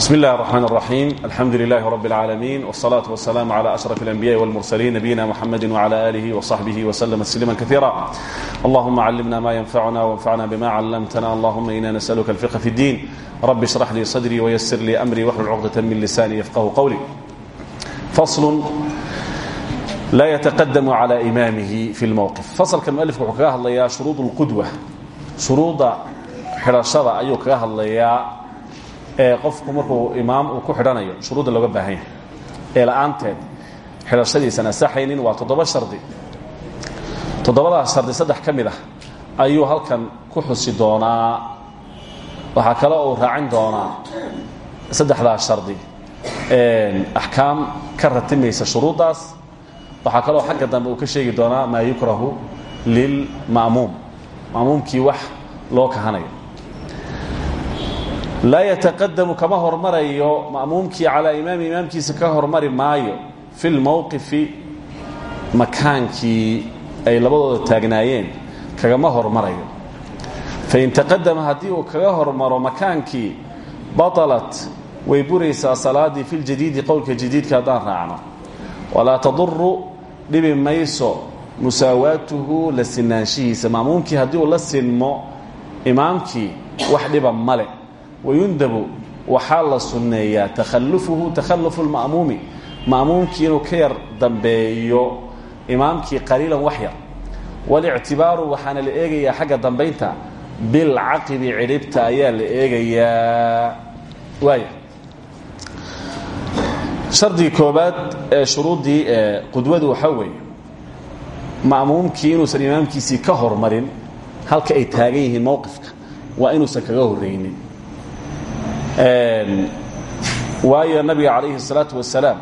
بسم الله الرحمن الرحيم الحمد لله رب العالمين والصلاة والسلام على أشرف الأنبياء والمرسلين نبينا محمد وعلى آله وصحبه وسلم تسليما كثيرا اللهم علمنا ما ينفعنا وانفعنا بما علمتنا اللهم إنا نسألك الفقه في الدين رب اشرح لي صدري ويسر لي أمري واحلل عقدة من لساني يفقه قولي فصل لا يتقدم على إمامه في الموقف فصل كالمؤلف وحكاها الله شروط القدوة شروط xidhashada ayuu kaga hadlayaa ee qofku markuu imaam uu ku xidhanayo shuruudda looga baahan yahay. Ee la'aanteed xidhashadiisan asaxaynin waa toddoba shardi. Toddobadaas shardi saddex ka mid ah ayuu halkan ku xusi doonaa. Waxaa kale uu raacin doonaa saddexdaas shardi. Axkaam ka ratimaysa shuruuddaas. Waxaa kaloo xagga dambe uu ka sheegi doonaa maa yukrahu lilma'muum ma'muumkii wax loo kahanayo laa yataqadamu kama hormarayo ma'muumkii calaa imaami imaamkiisa ka hormari maayo fi lmowqifi makaankii ay labadooda taagnaayeen kagama hormarayo. Fain taqadama haddii uu kaga hormaro makaankii batalat way buraysaa salaaddii fi ljadiidi qowlka jadiidka haddaan raacno. Walaa taduru dhibi mayso musaawaatuhu la sinaanshihiisa. Ma'muumkii haddii uu la sinmo imaamkii wax dhiba male wayundabu waxaa la sunneeyaa takhalufuhu takhalufu lma'muumi ma'muumkii inuu ka yar dambeeyo imaamkii qaliilan wax yar walictibaaru waxaana la eegayaa xagga dambaynta bilcaqibi cidhibta ayaa la eegayaa waaya shardigii koobaad ee shuruuddii ee qudwadu waxaa weeye ma'muumkii inuusan imaamkiisii ka hormarin halka ay taagan yihiin mowqifka waa inuusan kaga horraynin waayo nabiga calayhi الsalaaةu wasalaam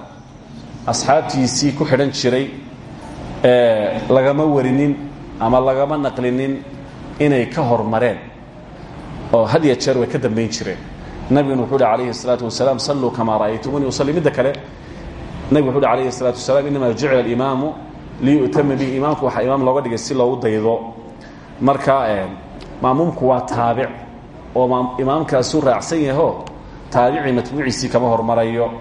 asxaabtiisii ku xidhan jiray lagama warinin ama lagama naqlinin inay ka hormareen oo had ya jeer way ka dambayn jireen nabiguna wuxuu uhi alayhi الsalaaةu wasalaam saluu kamaa ra'aytumuni usalli midda kale nabigu wuxu uhi alayhi الsalatu wasalaam inama jucila اlimaamu liyu'tama bihi imaamku waxaa imaam looga dhigay si loogu daydo marka maamuumku waa taabic oo imaamkaasuu raacsan yaho taabicii matbuuciisii kama hormarayo.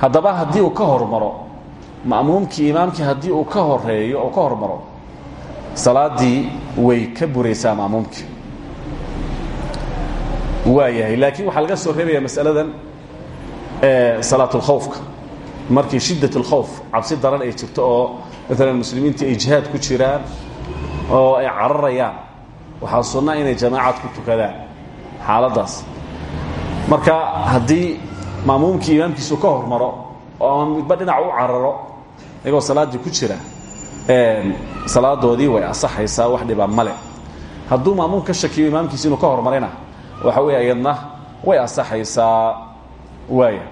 Haddaba haddii uu ka hormaro ma'muumkii imaamkii haddii uu ka horeeyo oo ka hormaro salaaddii way ka buraysaa ma'muumkii. Waa yahay. Laakiin waxaa laga soo reebaya masaladan salaatulkhawfka markii shiddat اlkhawf cabsi daran ay jirto oo maalan muslimiintii ay jihaad ku jiraan oo ay cararayaan. Waxaa sunna inay jamaacad ku tukadaan xaaladdaas marka haddii ma'muumkii imaamkiisu ka hormaro oo ama midba dhinac u cararo iyagoo salaaddii ku jira salaadoodii way asaxaysaa wax dhiba male hadduu ma'muum ka shakiyo imaamkiisi inuu ka hormarina waxa weeye iyadna way asaxaysaa waaya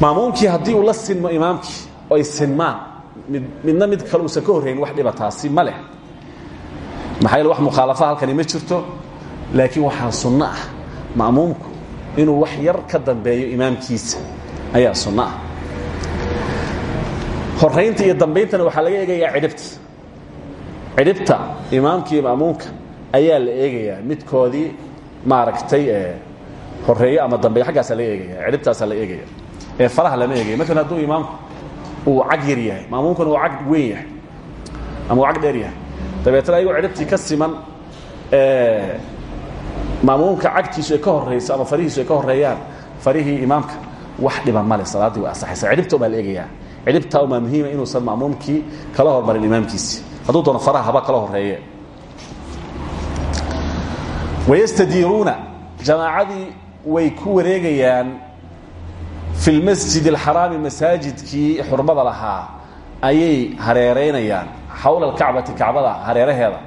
ma'muumkii haddii uu la sinmo imaamkii oo ay sinmaan mid midna mid kale uusan ka horrayn wax dhiba taasi ma leh. Maxaa yeele wax mukhaalafa halkani ma jirto laakiin waxaa sunno ah. Ma'muumku inuu wax yar ka dambeeyo imaamkiisa ayaa sunno ah. Horraynta iyo dambayntana waxaa laga eegayaa cidhibta cidhibta imaamka iyo ma'muumka ayaa la eegayaa midkoodii maaragtay horreeyo ama dambeeyo. Xaggaasaa laga eegaya cidhibtaasaa la eegaya ee faraha lama eegaya maalan hadduu imaamku uu cag yar yahay ma'muumkuna uu cag weyn yahay ama uu cag dheer yahay. Dabeetna ayagoo cidhibtii ka siman maamuumka cagtiisu ay ka horayso ama farihiisu ay ka horeeyaan farihii imaamka wax dhiba male salaaddii way asaxaysa cidhibta baa la eegayaa. Cidhibtaa umaa muhiima inuusan ma'muumkii kala hormarin imaamkiisi. Hadduu doono faraha haba kala horeeye wayastadiiruuna jamaacadii way ku wareegayaan fi lmasjid alxaraami masaajidkii xurmada lahaa ayay hareeraynayaan xawla alkacbati kacbada hareeraheeda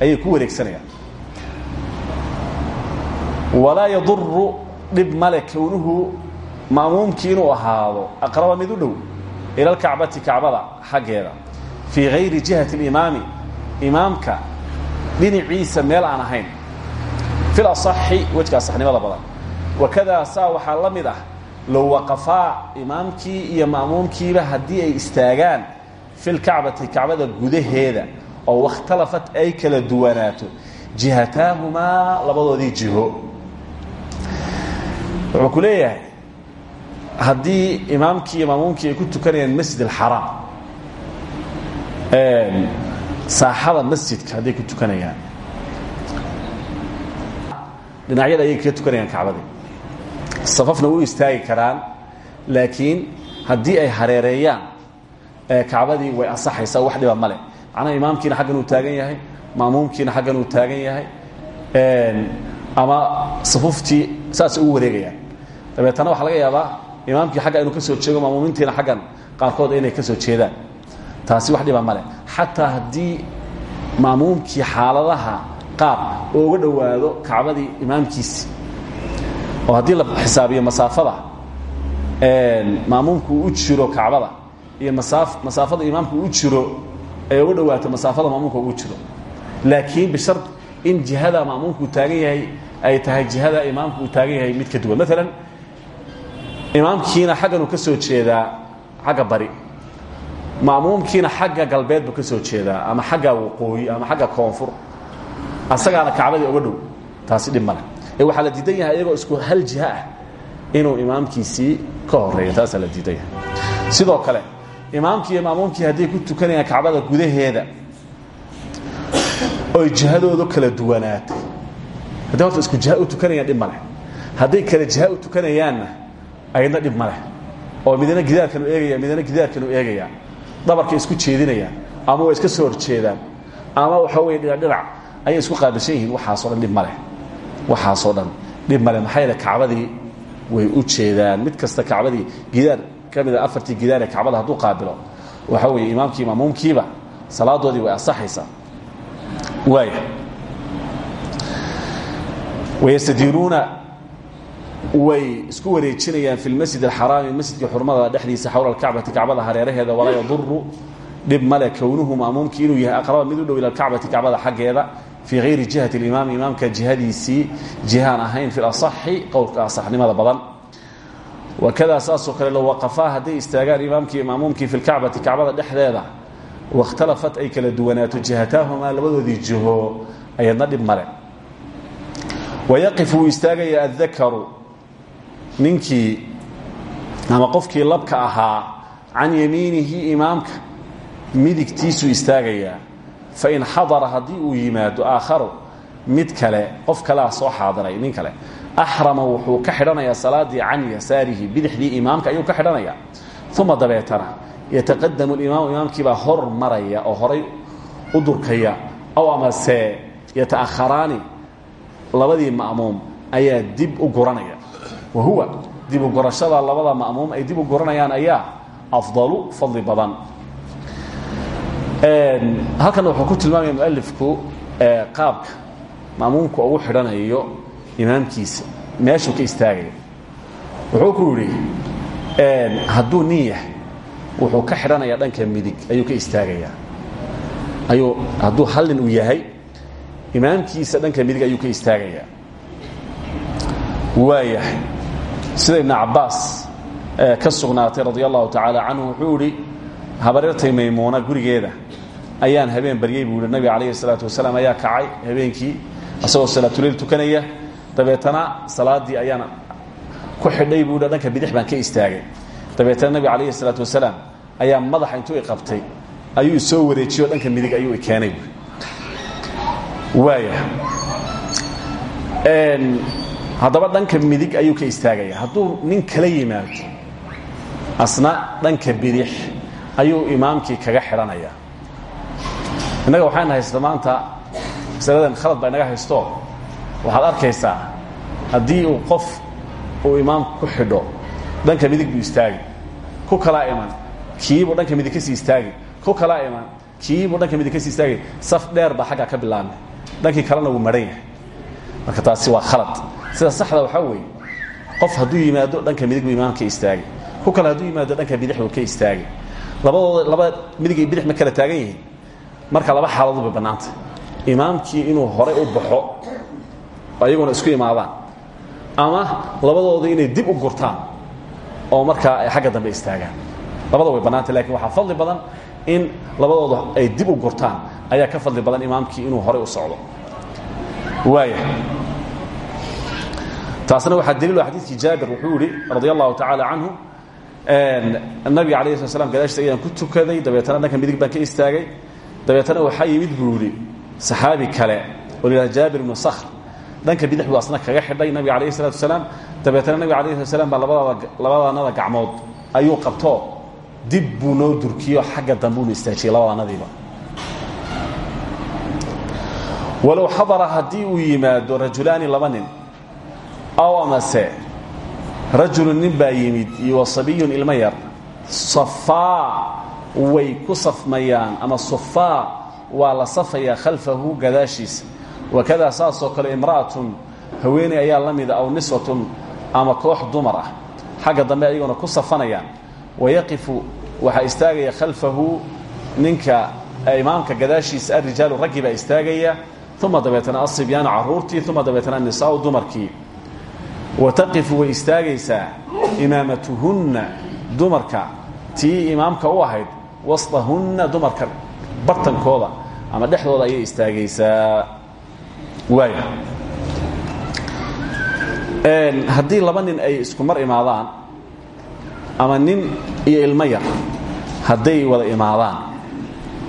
ayay ku wareegsanayaan walaa yaduru dhib male kownuhu ma'muumkii inuu ahaado aqraba mid u dhow ila alkacbati kacbada xaggeeda. Fii hayri jihati اlimaami imaamka dhinaciisa meel aan ahayn. Fi laصaxi wejka asaxnimada badan. Wakadaa saa waxaa la mid ah low waqafaa imaamkii iyo ma'muumkiiba ay istaagaan fi lkacbati kacbada gudaheeda oo wakhtalafat ay kala duwanaato jihataahumaa labadoodii jiho wuxuu ku leeyahay haddii imaamkii iyo maamuumkii ay ku tukanayaan masjid alxaraam saaxada masjidka hadday ku tukanayaan. Dhinacyada ayay kaga tukanayaan kacbadii. Safafna u istaagi karaan laakiin haddii ay hareereeyaan kacbadii way asaxaysaa wax dhiba male macnaha imaamkiina xaggan uu taagan yahay maamuumkiina xaggan uu taagan yahay ama safuftii saasay ugu wareegayaan dabeetana waxaa laga yaabaa imaamkii xagga inuu ka soo jeego maamuumintiina xaggan qaarkood inay ka soo jeedaan. Taasi wax dhiba male xataa haddii maamuumkii xaaladaha qaar ooga dhowaado kacbadii imaamkiisi oo haddii la xisaabiyo masaafada maamuumku u jiro kacbada iyo masaafada imaamku u jiro ay uga dhawaato masaafada maamuumka ugu jiro. Laakiin bishar in jihada maamuumku uu taagan yahay ay tahay jihada imaamku uu taagan yahay mid ka duwan. Maalan imaamkiina xaggan uu ka soo jeedaa xagga bari. Maamuumkiina xagga galbeed buu ka jeedaa ama xagga waqooyi ama xagga koonfur. Asagaana kacbadii uga dhow taasi dhib male ee waxaa la diidan yahay iyagoo isku hal jiha ah inuu imaamkiisii ka horeeyo taasaa la diidan yahay. Sidoo kale imaamkii iyo maamuumkii hadday ku tukanayaan kacbada gudaheeda oy jihadoodu kala duwanaatay. Hadday isku jiha u tukanayaan dhib hadday kala jiha u tukanayaanna ayadna dhib maleh oo midna gidaarkanu eegaya midna gidaarkanu eegaya. Dhabarkay isku jeedinayaan ama way iska soo horjeedaan ama waxa wey dhinac ayay isku qaabilsan yihiin waxaasoo dhan dhib maleh waxaasoo dhan dhib male maxaa yeele kacbadii way u jeedaan. Mid kasta kacbadii gidaar ka mida afartii gidaar ee kacbada hadduu qaabilo waxa weeye imaamkii maamuumkiiba salaadoodii way asaxaysaa waaya wayastadiiruuna way isku wareejinayaan fi lmasjid alxaraami masjidka xurmada dhexdiisa xowla alkacbati kacbada hareeraheeda walaa yaduru dhib male kownuhu maamuumkii inuu yahay aqraba mid u dhow ila alkacbati kacbada xaggeeda fii hayri jihati اlimaam imaamka jihadiisii jihaan ahayn fi asaxi qowlka asaxnimada badan. Wakadaa saasoo kale low waqafaa hadday istaagaan imaamkii maamuumkii fi lkacbati kacbada dhexdeeda waاkhtalafat ay kala duwanaato jihataahumaa labadoodii jiho ayadna dhib male wayaqif wuu istaagaya addakaru ninkii ama qofkii labka ahaa can yamiinihi imaamka midigtiisuu istaagayaa fain xadara haddii uu yimaado aakharu mid kale qof kalea soo xaadiray nin kale. Axrama wuxuu ka xidhanayaa salaadii can yasaarihi bidixdii imaamka ayuu ka xidhanayaa uma dabeetana yataqadamu imaamu imaamkiibaa hor maraya oo horay u durkaya aw amase yata'aharaani labadii ma'muum ayaa dib u guranaya wa huwa dib u gurashada labada ma'muum ay dib u guranayaan ayaa afdalu fadli badan. Halkan wuxuu ku tilmaamaya mualifku qaabka maamuumka ugu xidhanayo imaamkiisa meeshuu ka istaagaya wuxuu ku yidhi hadduu nin yahay wuxuu ka xidhanayaa dhanka midig ayuu ka istaagayaa. Ayuu hadduu hal nin uu yahay imaamkiisa dhanka midig ayuu ka istaagayaa. Waayahay sida ibn cabaas ka sugnaatay radi allahu tacaala canhu wuxuu idhi habaryartay maymuuna gurigeeda. Ayaan habeen baryey buu ihi nabiga calayhi salaatu wasalaam ayaa kacay habeenkii asagoo salaatuleyl tukanaya. Dabeetana salaaddii ayaan ku xidhay buu hi dhanka bidix baan ka istaagay. Dabeetana nabiga calayhi salaatu wasalaam ayaa madaxa intuu i qabtay ayuu isoo wareejiyo dhanka midig ayuu i keenay. Waaya haddaba dhanka midig ayuu ka istaagaya. Hadduu nin kala yimaado asna dhanka bidix ayuu imaamkii kaga xidhanaya innaga waxayna haysta maanta masaladan khalad baa inaga haysto. Waxaad arkaysaa haddii uu qof uu imaamku ku xidho dhanka midig buu istaagi. Ku kalaa iman kiibuu dhanka midig ka sii istaagi. Ku kalaa iman kiibuu dhanka midig ka sii istaagi. Saf dheer baa xaggaa ka bilaabmay. Dhankii kalena wuu maran yahay marka taasi waa khalad. Sida saxda waxaa weeye qof hadduu yimaado dhanka midig buu istaagi ku kale hadduu yimaado dhanka bidix buu ka istaagi labadooda laba midig iyo bidix ma kala taagan yihiin. Marka laba xaaladood bay bannaanta imaamkii inuu horay u baxo ayaguna isku imaadaan. Ama labadooda inay dib u gurtaan oo markaa ay xagga dambe istaagaan. Labada way bannaanta laakiin waxaa fadli badan in labadooda ay dib u gurtaan. Ayaa ka fadli badan imaamkii inuu horay u socdo. Waaya taasna waxaa daliil xadiidkii jaabir wuxuu yihi radi allahu tacaala canhu nabiga alayh slat slam gadaashiisa ayaan ku tukaday dabeetana dhanka midig baan ka istaagay. Dabeetana waxaa yimid buu yidhi saxaabi kale oo la yidhaha jaabir ibnu sakhr dhanka bidix buu asna kaga xidhay nabiga alayh salatu wasalaam dabeetana nabiga alayh slat slam baa labadaanada gacmood ayuu qabto. Dib buu noo durkiyo xagga dambuunu istaajiyey labadaanadiiba walow xadara haddii uu yimaado rajulaani laba nin aw amase. Rajulu nin baa yimid iyo wasabiyun ilmo yar. Safaa way ku safmayaan ama sufaa waa la safayaa khalfahu gadaashiisa. Wakadaa saasoo kale imra'atun haweeney ayaa la mida aw niswatun ama koox dumar ah. Dambe ayaguna ku safanayaan. Wayaqifu waxaa istaagaya khalfahu ninka imaamka gadaashiisa arijaalu raggii baa istaagaya. Uma dabeetana asibyaanu caruurtii uma dabeetana anisaau dumarkii wataqifu way istaagaysaa imaamatuhunna dumarka. Tii imaamka u ahayd wasطahunna dumarka bartankooda ama dhexdooda ayay istaagaysaa. Waaya haddii laba nin ay isku imaadaan ama nin iyo ilmo yar hadday wada imaadaan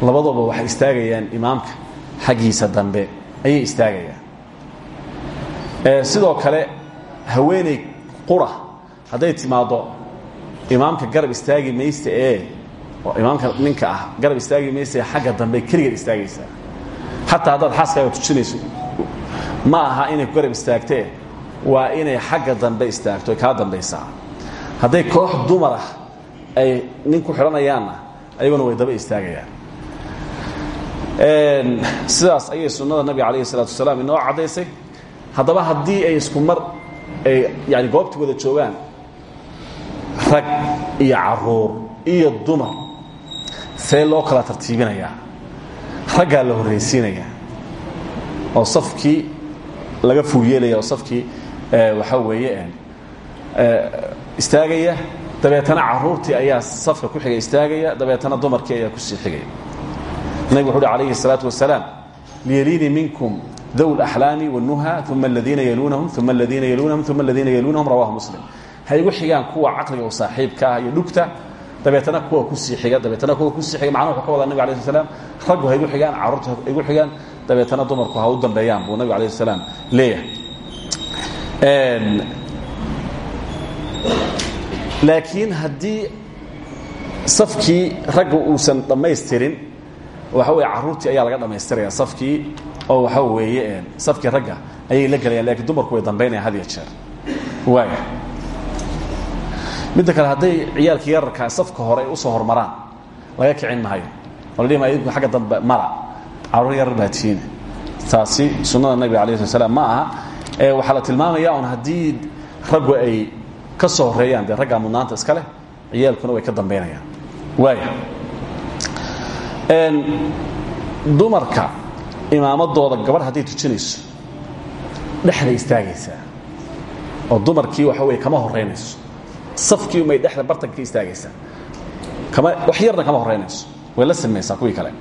labadooba waxay istaagayaan imaamka xaggiisa dambe ayay istaagayaan. Sidoo kale haweeney qura hadday timaaddo imaamka garab istaagi maysta ee oo imaamka ninka ah garab istaagi maysta ee xagga dambe keligeed istaagaysaa xataa haddaad xaaskaaga tujinayso ma aha inay garab istaagtee waa inay xagga dambe istaagto ay kaa dambaysaa koox dumar ah ay nin ku ayaguna way daba istaagayaan. Sidaas ayay sunnada nabiga calayhi salaatu wasalaam inoo caddaysay. Haddaba haddii ay isku mar ay yani goobta wada joogaan rag iyo carruur iyo dumar see loo kala tartiibinayaa raggaa la horraysiinayaa oo safkii laga fuuyeelaya oo safkii eh, waxaa weeye eh, istaagaya dabeetana caruurtii ayaa safka ku xiga istaagaya dabeetana dumarkii ayaa ku sii xigaya nabig wuxu uhi alayhi الsalaatu wasalaam liyaliinii minkum dow اlaxlaami wالnuha uma aladiina yaluunahum uma aladiina yaluunahum uma aladiina yaluunahum rawahu muslim ha igu xigaan kuwa caqliga u saaxiibka ah iyo dhugta dabeetana kuwa kusii xiga dabeetana kuwa kusii xiga macnaha wuxuu ka wadaa nabig alayh slam raggu ha igu xigaan carruurtu ha igu xigaan dabeetana dumarku ha u dambeeyaan buu nabig alayh salaam leeyahay laakiin haddii safkii ragga uusan dhammaystirin waxa weye carruurtii ayaa laga dhammaystiraya safkii oo waxa weeye safkii ragga ayay la gelayaan lakiin dumarku way dambaynayaan had ya jeer. Waaya midda kale hadday ciyaalkii yararkaa safka hore ay u soo hormaraan laga kicin maayo. Oo la dhihi maayo idinku xagga dambe mara carruur yarar baa tihiine taasi sunnada nabiga alayh slat slam ma aha. Ee waxaa la tilmaamaya un haddii raggu ay ka soo horreeyaan dee raggaa mudnaanta iska leh ciyaalkuna way ka dambaynayaan. Waaya dumarka imaamadooda gabadh hadday tujinayso dhexday istaagaysaa oo dumarkii waxa weye kama horeynayso safkii umay dhexda bartanka ka istaagaysaa kama wax yarna kama horeynayso way la samaysaa kuwii kale.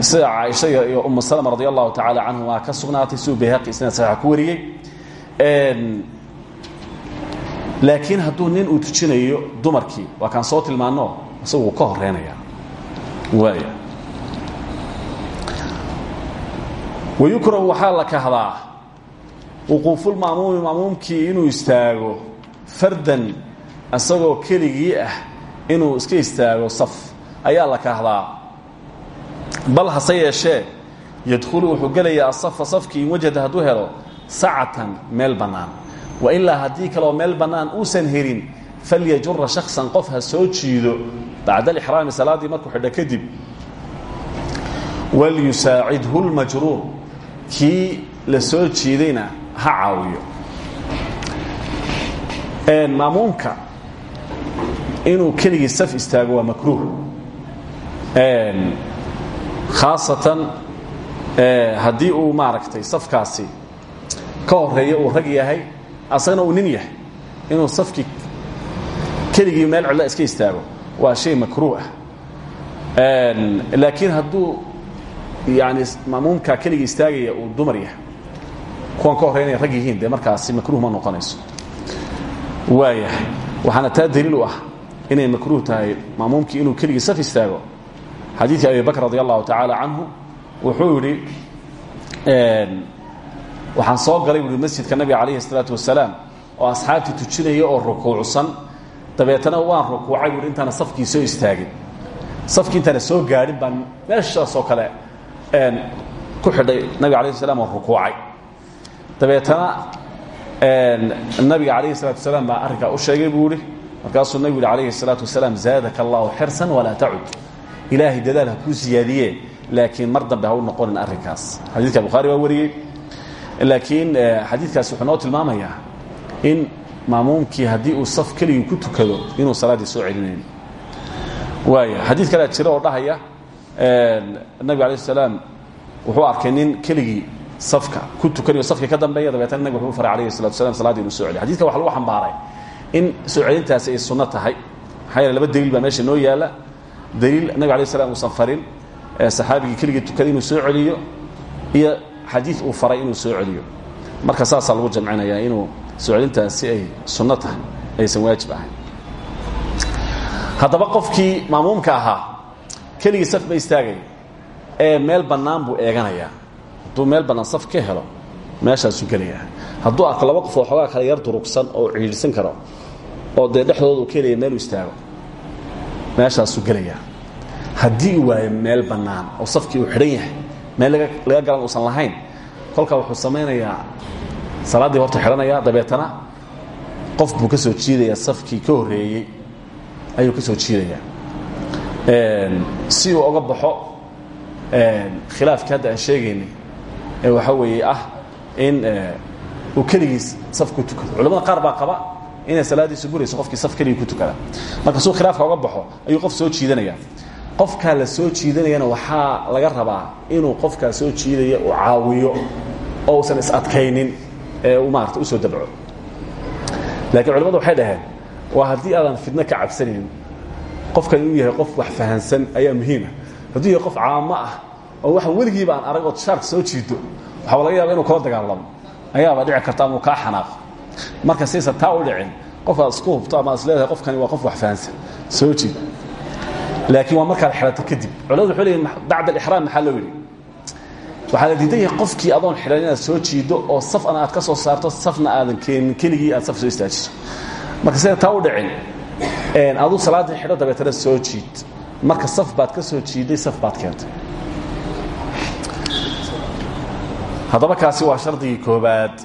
Sida caaisha iyo umu salama radi allahu tacaala canhuma ka sugnaatay siduu bayhaqi isnaad saxiixa ku wariyey. Laakiin hadduu nin uu tujinayo dumarkii waa kaan soo tilmaano isagu ka horeynaya waaya wayukrahu waxaa la kahdaa wuquufulma'muumi ma'muumkii inuu istaago fardan isagoo keligii ah inuu iska istaago saf ayaa la kahdaa bal hase yeeshee yadkhulu wuxuu gelayaa asafa safkii in wajada hadduu helo sacatan meel bannaan wailaa haddii kaleoo meel bannaan uusan helin falyajura shaksan qof ha soo jiido bacda alixraami salaaddii markuu xidho kadib walyusaacidhu lmajruur kii la soo jiidayna ha caawiyo. Maamuumka inuu keligii saf istaago waa makruuh. Khaasatan haddii uu maaragtay safkaasi ka horeeyo uu rag yahay asagana uu nin yahay inuu safkii keligii meel cidla iska istaago waa shay makruuh ah. Laakiin hadduu yani maamuumka keligii istaagaya uu dumar yahay. Kuwan ka horreynaya rag yihiin dee markaasi makruuh ma noqonayso. Waayahay waxaana taa daliil u ah inay makruuh tahay maamuumkii inuu keligii saf istaago. Xadiidkii abi bakr radi allahu tacaala canhu wuxuu yidhi waxaan soo galay buui masjidka nabiga calayhi الsalaatu wasalaam oo asxaabtii tujinaya oo rukuucsan. Dabeetana waan rukuucay buui intaana safkii soo istaagin. Safkii intaana soo gaadhin baan meeshaasoo kale ku xidhay nabiga alayh slam oo rukuucay. Dabeetana nabiga calayhi salatu wasalaam baa arrinkaa u sheegay buu ihi markaasuu nabigu yihi calayhi salaatu wasalaam zaadaka allahu xirsan walaa tacud. Ilaahay dadaal ha kuu siyaadiyee laakiin mar dambe ha u noqonin arrinkaas. Xadiidka bukhaari baa wariyey. Laakiin eh, xadiidkaasi wuxuu noo tilmaamayaa in maamuumkii haddii uu saf keligii ku tukado inuu salaaddii soo celinayn. Waaya xadiid kalea jira oo dhahaya nabiga alay salaam wuxuu arkay nin keligii safka ku tukanayo safkii ka dambeeya dabeetana nabig wuxuu faray alayhi salatu wasalaam salaadii inuu soo celiyo xadidka waxa lagu xambaaray in soo celintaasi ay sunno tahay. Maxaa yeele laba daliil baa meesha noo yaalla. Daliil nabig alay slam uusan farin saxaabigii keligii tukaday inuu soo celiyo iyo xadiid uu faray inuu soo celiyo. Marka saasaa lagu jamcinayaa inuu soo celintaasi ay sunno tahay aysan waajib ahayn. Haddaba qofkii maamuumka ahaa keligii saf ma istaagaya ee meel bannaan buu eeganayaa. Hadduu meel bannaan saf ka helo meeshaasuu gelayaa hadduu arko laba qof oo xoogaa kale yar durugsan oo ciidhsan karo oo dee dhexdooda uu ka helaya meeluu istaago meeshaasuu gelayaa haddii uu waayo meel bannaan oo safkii uu xidhan yahay meel laga galan uusan lahayn kolkaa wuxuu samaynayaa salaaddii horta xidhanaya dabeetana qof buu ka soo jiidayaa safkii ka horreeyey ayuu ka soo jiidayaa si uu oga baxo khilaafkii hadda aan sheegaynay ee waxaa weeye ah in uu keligiis saf ku tukado. Culamada qaar baa qaba inay salaaddiisu burayso qofkii saf keligii ku tukada. Marka suu khilaafka oga baxo ayuu qof soo jiidanaya. Qofkaa la soo jiidanayana waxaa laga rabaa inuu qofkaa soo jiidaya uu caawiyo oo usan is-adkaynin ee uu maarata u soo dabco. Laakiin culamadu waxay dhaheen waa haddii aadan fidno ka cabsanaynin qofkan inuu yahay qof wax fahansan ayaa muhiima hadduu yahay qof caamo ah oo waxa weligiiba aan arag ood shaarka soo jiido waxaaba laga yaaba inuu kula dagaalamo ayaaba dhici karta ama uu kaa xanaaqo marka saysan taa u dhicin qof aad isku hubto ama qofkani waa qof wax fahansan soo jiid. Laakiin waa markaad xidhato kadib. Culamadu waxay leeyihiin bacda alixraam maxaa loo waxaa la diidan qofkii adoon xidhan soo jiido oo safna aad ka soo saarto safna aadan keenin keligii aad saf soo istaajiso. Marka saydan taa u dhicin aduu salaaddii xidho dabeetana soo jiid. Marka saf baad ka soo jiiday saf baad keentay. Haddaba kaasi waa shardigii koobaad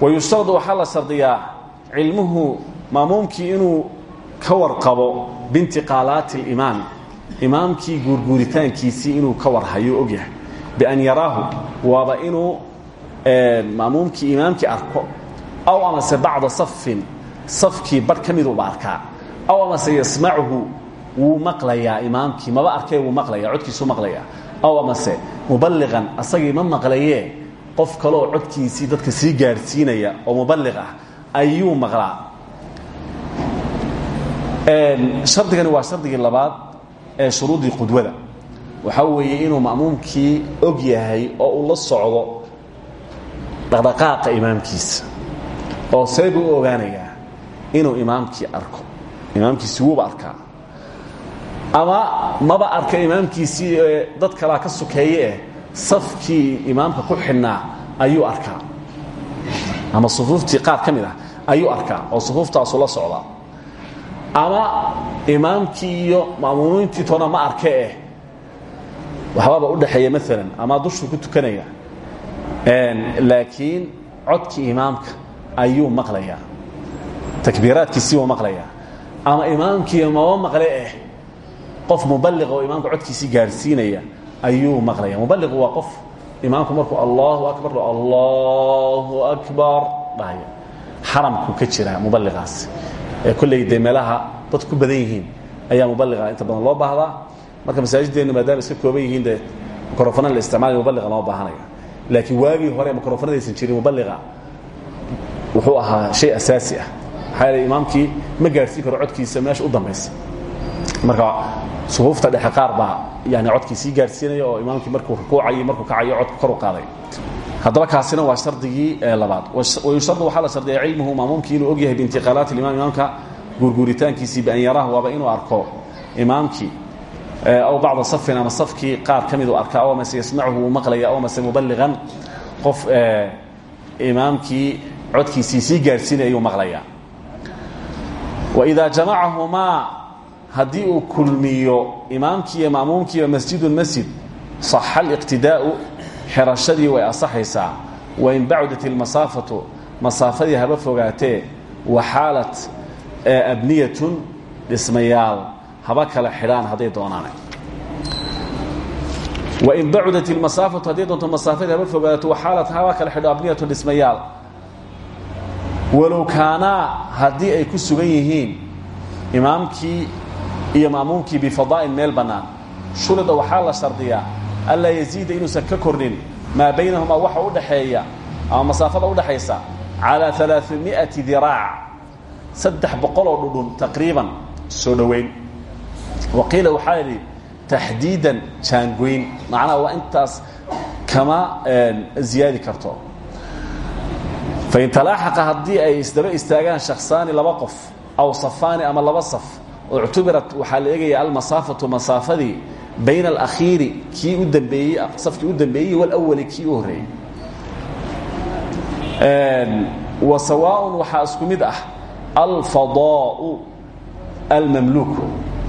wayushtaradu waxaa la shardiyaa cilmuhu maamuumkii inuu ka warqabo biintiqaalaati اlimaam imaamkii guurguuritaankiisii inuu ka warhayo og yahay. Bian yaraahu waaba inuu maamuumkii imaamkii arko. Aw amase bacda safin safkii barh ka miduuba arkaa aw amase yasmacuhu wuu maqlayaa imaamkii maba arkee wuu maqlaya codkiisuu maqlaya aw amase muballiqan asagii ma maqlayee qof kaleoo codkiisii dadka sii gaadhsiinaya oo muballiq ah ayuu maqlaa. Shardigani waa shardigii labaad ee shuruuddii qudwada. Waxaa weeye inuu ma'muumkii og yahay oo uu la socdo dhaqdhaqaaqa imaamkiisa oo see ogaanayaa inuu imaamkii arko. Imaamkiisii wuuba arkaa. Ama maba arka imaamkiisii ee dad kalaa ka sokeeye eh safkii imaamka ku xidhnaa ayuu arkaa. Ama sufuuftii qaar ka mid ah ayuu arkaa oo sufuuftaasu la socdaa. Ama imaamkii iyo ma'muumiintii toona ma arke eh waxbaaba u dhexeeya maalan ama dushuu ku tukanaya. Laakiin codkii imaamka ayuu maqlayaa takbiiraadkiisii buu maqlayaa ama imaamkii maba maqle eh qof muballiq oo imaamka codkiisii gaadhsiinaya ayuu maqlaya muballiqu waa qof imaamku markuu allahu akbar allahu akbar dhahaya xaramku ka jira muballiqaasi ee kolley dee meelaha dad ku badan yihiin ayaa muballiqa inta badan loo baahdaa marka masaajideennu maadaama iska kooban yihiin dee mikrofona la isticmaalaya muballiqa lama baahanaya laakiin waagii hore mikrofonadaysan jirin muballiqa wuxuu ahaa shay asaasi ah maxaa yeele imaamkii ma gaadhsiin karo codkiisa meesha u dambaysa. Marka sufuufta dhexe qaar baa yani codkii sii gaadhsiinaya oo imaamkii markuu rukuucayo markuu kacayo codka kor u qaaday. Haddaba kaasina waa shardigii labaad. Wayushtardu waxaa la shardiya cilmuhu maamuumkii inuu og yahay biintiqaalaati imaam imaamka guurguuritaankiisii bian yaraahu waaba inuu arko imaamkii aw bacda safin ama safkii qaar ka miduu arkaa aw amase yasmacuhu uu maqlaya aw amase mubaligan qof imaamkii codkiisii sii gaadhsiinaya ayuu maqlayaa waidaa jamacahumaa haddii uu kulmiyo imaamkii iyo ma'muumkiiba masjidun masjid صaxa اliqtidaa'u xerashadii way asaxaysaa wain bacdat ilmasaafatu masaafadii haba fogaatee waxaalat abniyatun dhismayaal haba kala xidhaan hadday doonaan wain bacdat ilmasaafatu hadday doonto masaafadii haba walow kaanaa haddii ay ku sugan yihiin imaamkii iyo ma'muumkii bifadaa'in meel bannaan. Shurida waxaa la shardiyaa anlaa yaziida inuusan ka kornin maa baynahumaa waxa u dhaxeeya ama masaafada udhaxaysa calaa alaaثumiئati diraac saddex boqoloo dhudhun taqriiban soo dhoweyn. Wa qiila waxaa yidhi taxdiidan jaangoyn macnaha waa intaas kama ziyaadi karto fain talaaxaqa haddii ay isdaba istaagaan shaksaani laba qof aw safaani ama laba saf uctubirat waxaa la eegaya almasaafatu masaafadii bayna alakhiiri kii u dambeeyey safkii u dambeeyey walawali kii u horreeyey. Wa sawaaءun waxaa isku mid ah alfadaau almamluuku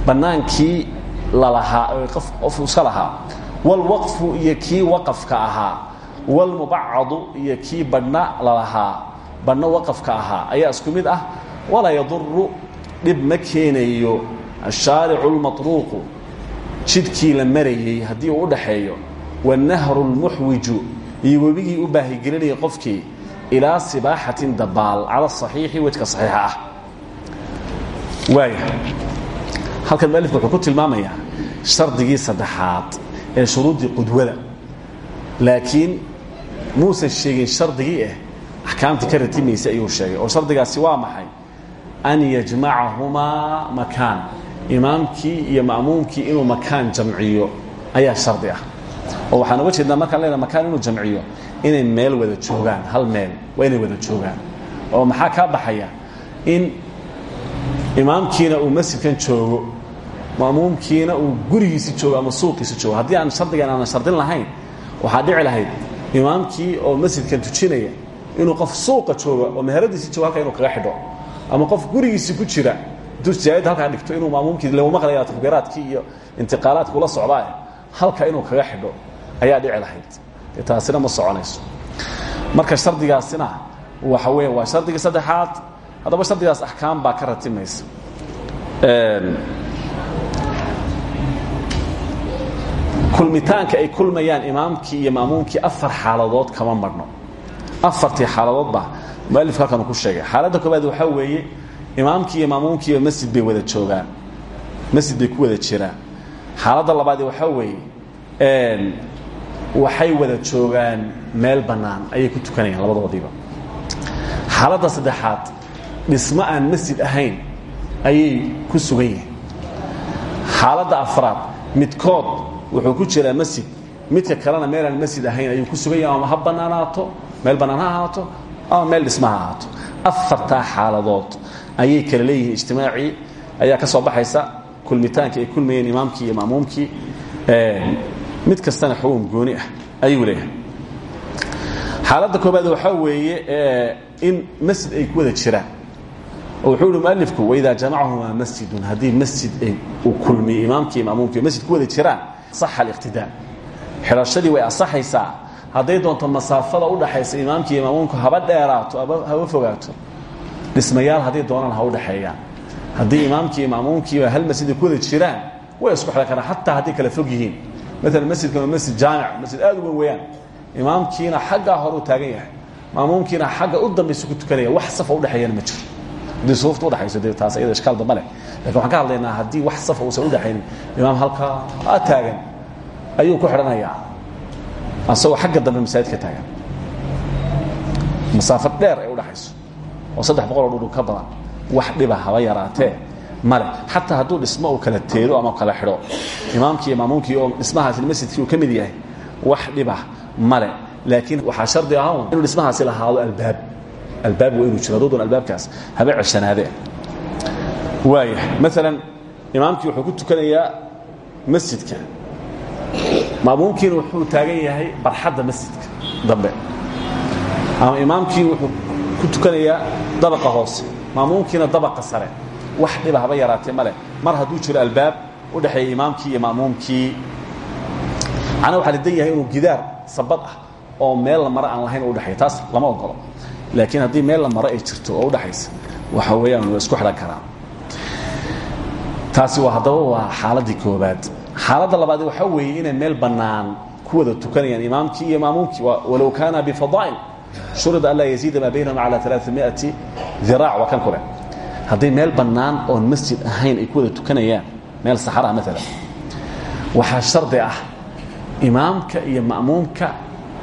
bannaankii lalahaa qof iska lahaa wاlwaqfu iyo kii waqafka ahaa wاlmubacadu iyo kii badhna lalahaa badhno waqafka ahaa ayaa isku mid ah walaa yaduru dhib ma keenayo ashaaricu اlmaطruuqu jidkii la marayey haddii uu u dhaxeeyo wanahru اlmuxwiju iyo webigii u baahigelinayay qofkii ilaa sibaaxatin dabaal cala صaxiixi wejka صaxiixa ah waaya halkan mualifku wuxuu ku tilmaamayaa shardigii saddexaad ee shuruuddii qudwada laakiin muusan sheegin shardigii ah axkaamtii ka ratimaysa ayuu sheegay oo shardigaasi waa maxay? An yajmacahumaa makaan. Imaamkii iyo ma'muumkii inuu makaan jamciyo ayaa shardi ah. Oo waxaan uga jeednaa markaan leenaha makaan inuu jamciyo inay meel wada joogaan hal meel waa inay wada joogaan. Oo maxaa kaa baxaya? In imaamkiina uu masjidkan joogo ma'muumkiina uu gurigiisi joogo ama suuqiisi joogo. Haddii aan shardigan aanan shardin lahayn waxaa dhici lahayd imaamkii oo masjidkan tujinaya inuu qof suuqa jooga oo meheradiisi joogo halka inuu kaga xidho ama qof gurigiisi ku jira intuu sijaayadda halkaa dhigto inuu maamuumkii lagu maqlaya takbiiraadkii iyo intiqaalaadkii ula socdaa halka inuu kaga xidho ayaa dhici lahayd. Dee taasina ma soconayso. Marka shardigaasina waxa weya waa shardigii saddexaad haddaba shardigaas axkaam baa ka ratimaysa kulmitaanka ay kulmayaan imaamkii iyo maamuumkii afar xaaladood kama marhno afartii xaaladoodba mualifka halkan uu ku sheegay. Xaaladda koobaad waxaa weeye imaamkii iyo maamuumkiiba masjid bay wada joogaan. Masjid bay ku wada jiraan. Xaaladda labaadi waxaa weeye waxay wada joogaan meel bannaan ayay ku tukanayaan labadoodiiba xaaladda saddexaad dhismo aan masjid ahayn ayay ku sugan yihiin. Xaaladda afraad midkood wuxuu ku jiraa masjid. Midka kalena meelaan masjid ahayn ayuu ku sugan yahay ama ha bannaanaato meel bannaan ha ahaato? Ama meel dhisma ha ahaato? Afartaa xaaladood ayay kala leeyihiin ijtimaacii ayaa ka soo baxaysa kulmitaankii ay kulmayeen imaamkii iyo ma'muumkii mid kastana xugun gooni ah ayuu leeyahay. Xaaladda koobaad waxaa weeye in masjid ay ku wada jiraan. Oo wuxuu ihi mualifku waidaa jamacahumaa masjidun. Haddii masjid uu kulmiyo imaamkii ma'muumkii masjid ku wada jiraan saxa aliqtidaa xidhashadii way asaxaysaa. Hadday doonto masaafada u dhaxaysa imaamkii iyo maamuumku haba dheeraato haba fogaato. Dhismayaal hadday doonaan ha u dhexeeyaan haddii imaamkii iyo maamuumkiiba hal masjid ay ku wada jiraan way isku xidhan karaan. Xataa hadday kala fog yihiin. Maalan masjidkan waa masjid jaamic masjid aad u weyn weeyaan. Imaamkiina xaggaa hore u taagan yahay. Maamuumkiina xagga u dambaysa ku tukanaya wax safa udhexeeyana ma jiro haddii suufta udhexayso dee taas iyada ishkaal damba leh. Lakin waxaan ka hadlaynaa haddii wax safa uusan udhexaynin imaam halkaa taagan. Ayuu ku xidhanayaa. Asagoo xagga dambe masaajidka taagan. Masaafo dheer ay udhaxayso oo saddex boqoloo dhudhun ka badan. Wax dhiba haba yaraatee? Male xataa hadduu dhismo uu kala teedo ama kala xidho. Imaamkii iyo maamuumkii oo dhismahaasi masjidkii uu ka mid yahay wax dhiba male laakiin waxaa shardi ah inuu dhismahaasi lahaado albaab albaab waa inuu jiro hadduu doon albaabkaas haba ceshanaade waaya maalan imaamkii wuxuu ku tukanayaa masjidka maamuumkiina wuxuu taagan yahay barxadda masjidka dambe ama imaamkii wuxuu ku tukanayaa dabaqa hoose maamuumkiina dabaqa sare wax dhiba haba yaraatee ma leh mar hadduu jiro albaab u dhexeeya imaamkii iyo maamuumkii macnaa waxaa la dan yahay inuu gidaar sabad ah oo meel la maro aan lahayn u dhexeeya taas lama ogolo laakiin haddii meel la maro ay jirto oo udhexaysa waxa weeyaan waa isku xidhan karaa taasi waa haddaba waa xaaladdii koobaad xaaladda labaad waxaa weeye inay meel bannaan ku wada tukanayaan. Imaamkii iyo maamuumkii walow kaana bifadaa'il shurida an laa yaziida maa baynahum calaa alaaamiati diraac waa kan kule hadday meel bannaan oon masjid ahayn ay ku wada tukanayaan meel saxara maalan waxaa shardi ah imaamka iyo ma'muumka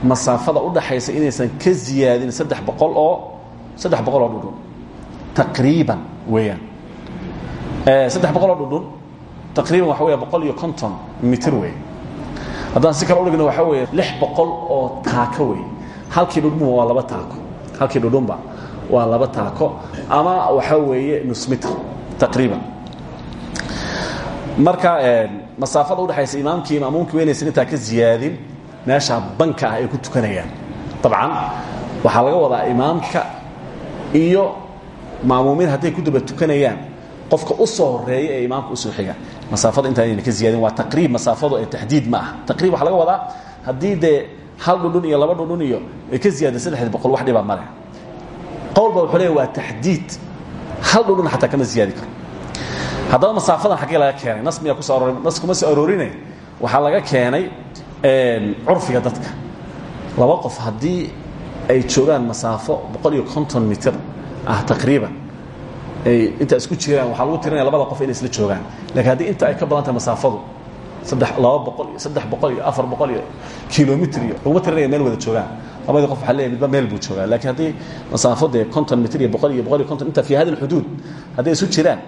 masaafada u dhaxaysa inaysan ka ziyaadin saddex boqol oo saddex boqol oo dhudhun. Taqriiban weeyaan. Saddex boqol oo dhudhun taqriiban waxa weya boqol iyo konton mitir wey haddaan si kale udhigno waxa weeye lix boqol oo taako wey halkii dhudhunba waa laba taako. Halkii dhudhunba waa laba taako. Ama waxaa weeye nus mitr taqriiban marka masaafada udhexaysa imaamkii maamuumkii waynaysan intaa ka ziyaadin meesha banka ah ay ku tukanayaan. Dabcan waxaa laga wadaa imaamka iyo maamuumiin hadday ku daba tukanayaan. Qofka u soo horreeya ee imaamka u soo xiga. Masaafada intaa ayna ka ziyaadin waa taqriib masaafadu ee taxdiid ma aha. Taqriib waxaa laga wadaa haddii dee hal dhudhun iyo laba dhudhun iyo ay ka ziyaadin saddexdii boqol wax dhiba male qowlba wuxuu leeya waa taxdiid. Hal dhudhun xataa kama ziyaadi karo. Haddaba masaafadan xaggee laga keenay. Nas miyaa kuso aroorin nas kuma soo aroorine waxaa laga keenay curfiga dadka. Laba qof haddii ay joogaan masaafo boqol iyo konton mitir ah taqriiban ay intaa isku jiraan waxaa lagu tirinaya labada qof inay isla joogaan. Lakiin haddii inta ay ka badan tahay masaafadu saddex laba boqol iyo saddex boqol iyo afar boqol iyo kilomitr iyo laguma tirinaya meel wada joogaan. Labadii qof waxaa leeyahy midba meel buu joogaa. Lakiin haddii masaafo dee konton mitr iyo boqol iyo boqol iyo konton inta fi hadi alxuduud hadday isu jiraan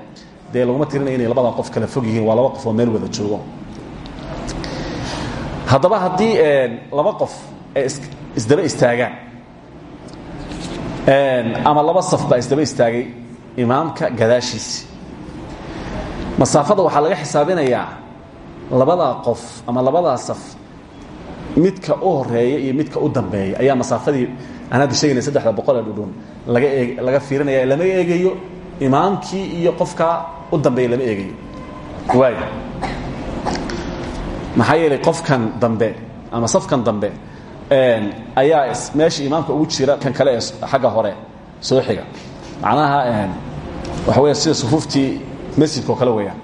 dee laguma tirinaya inay labada qof kala fog yihiin waa laba qof oo meel wada joogo haddaba haddii laba qof ay isdaba istaagaan ama laba saf baa isdaba istaagay imaamka gadaashiisi. Masaafada waxaa laga xisaabinayaa labadaa qof ama labadaa saf midka u horreeya iyo midka u dambeeya. Ayaa masaafadii aan hadda sheegaynay saddexda boqolee dhudhun laga eeg laga fiirinaya lama eegayo imaamkii iyo qofkaa u dambeeya lama eegayo. Waayo maxaa yeelay qofkan dambe ama safkan dambe ayaa meesha imaamka ugu jira kan kale ee xagga hore soo xiga macnaha waxa weya sida sufuuftii masjidka oo kale weeyaan.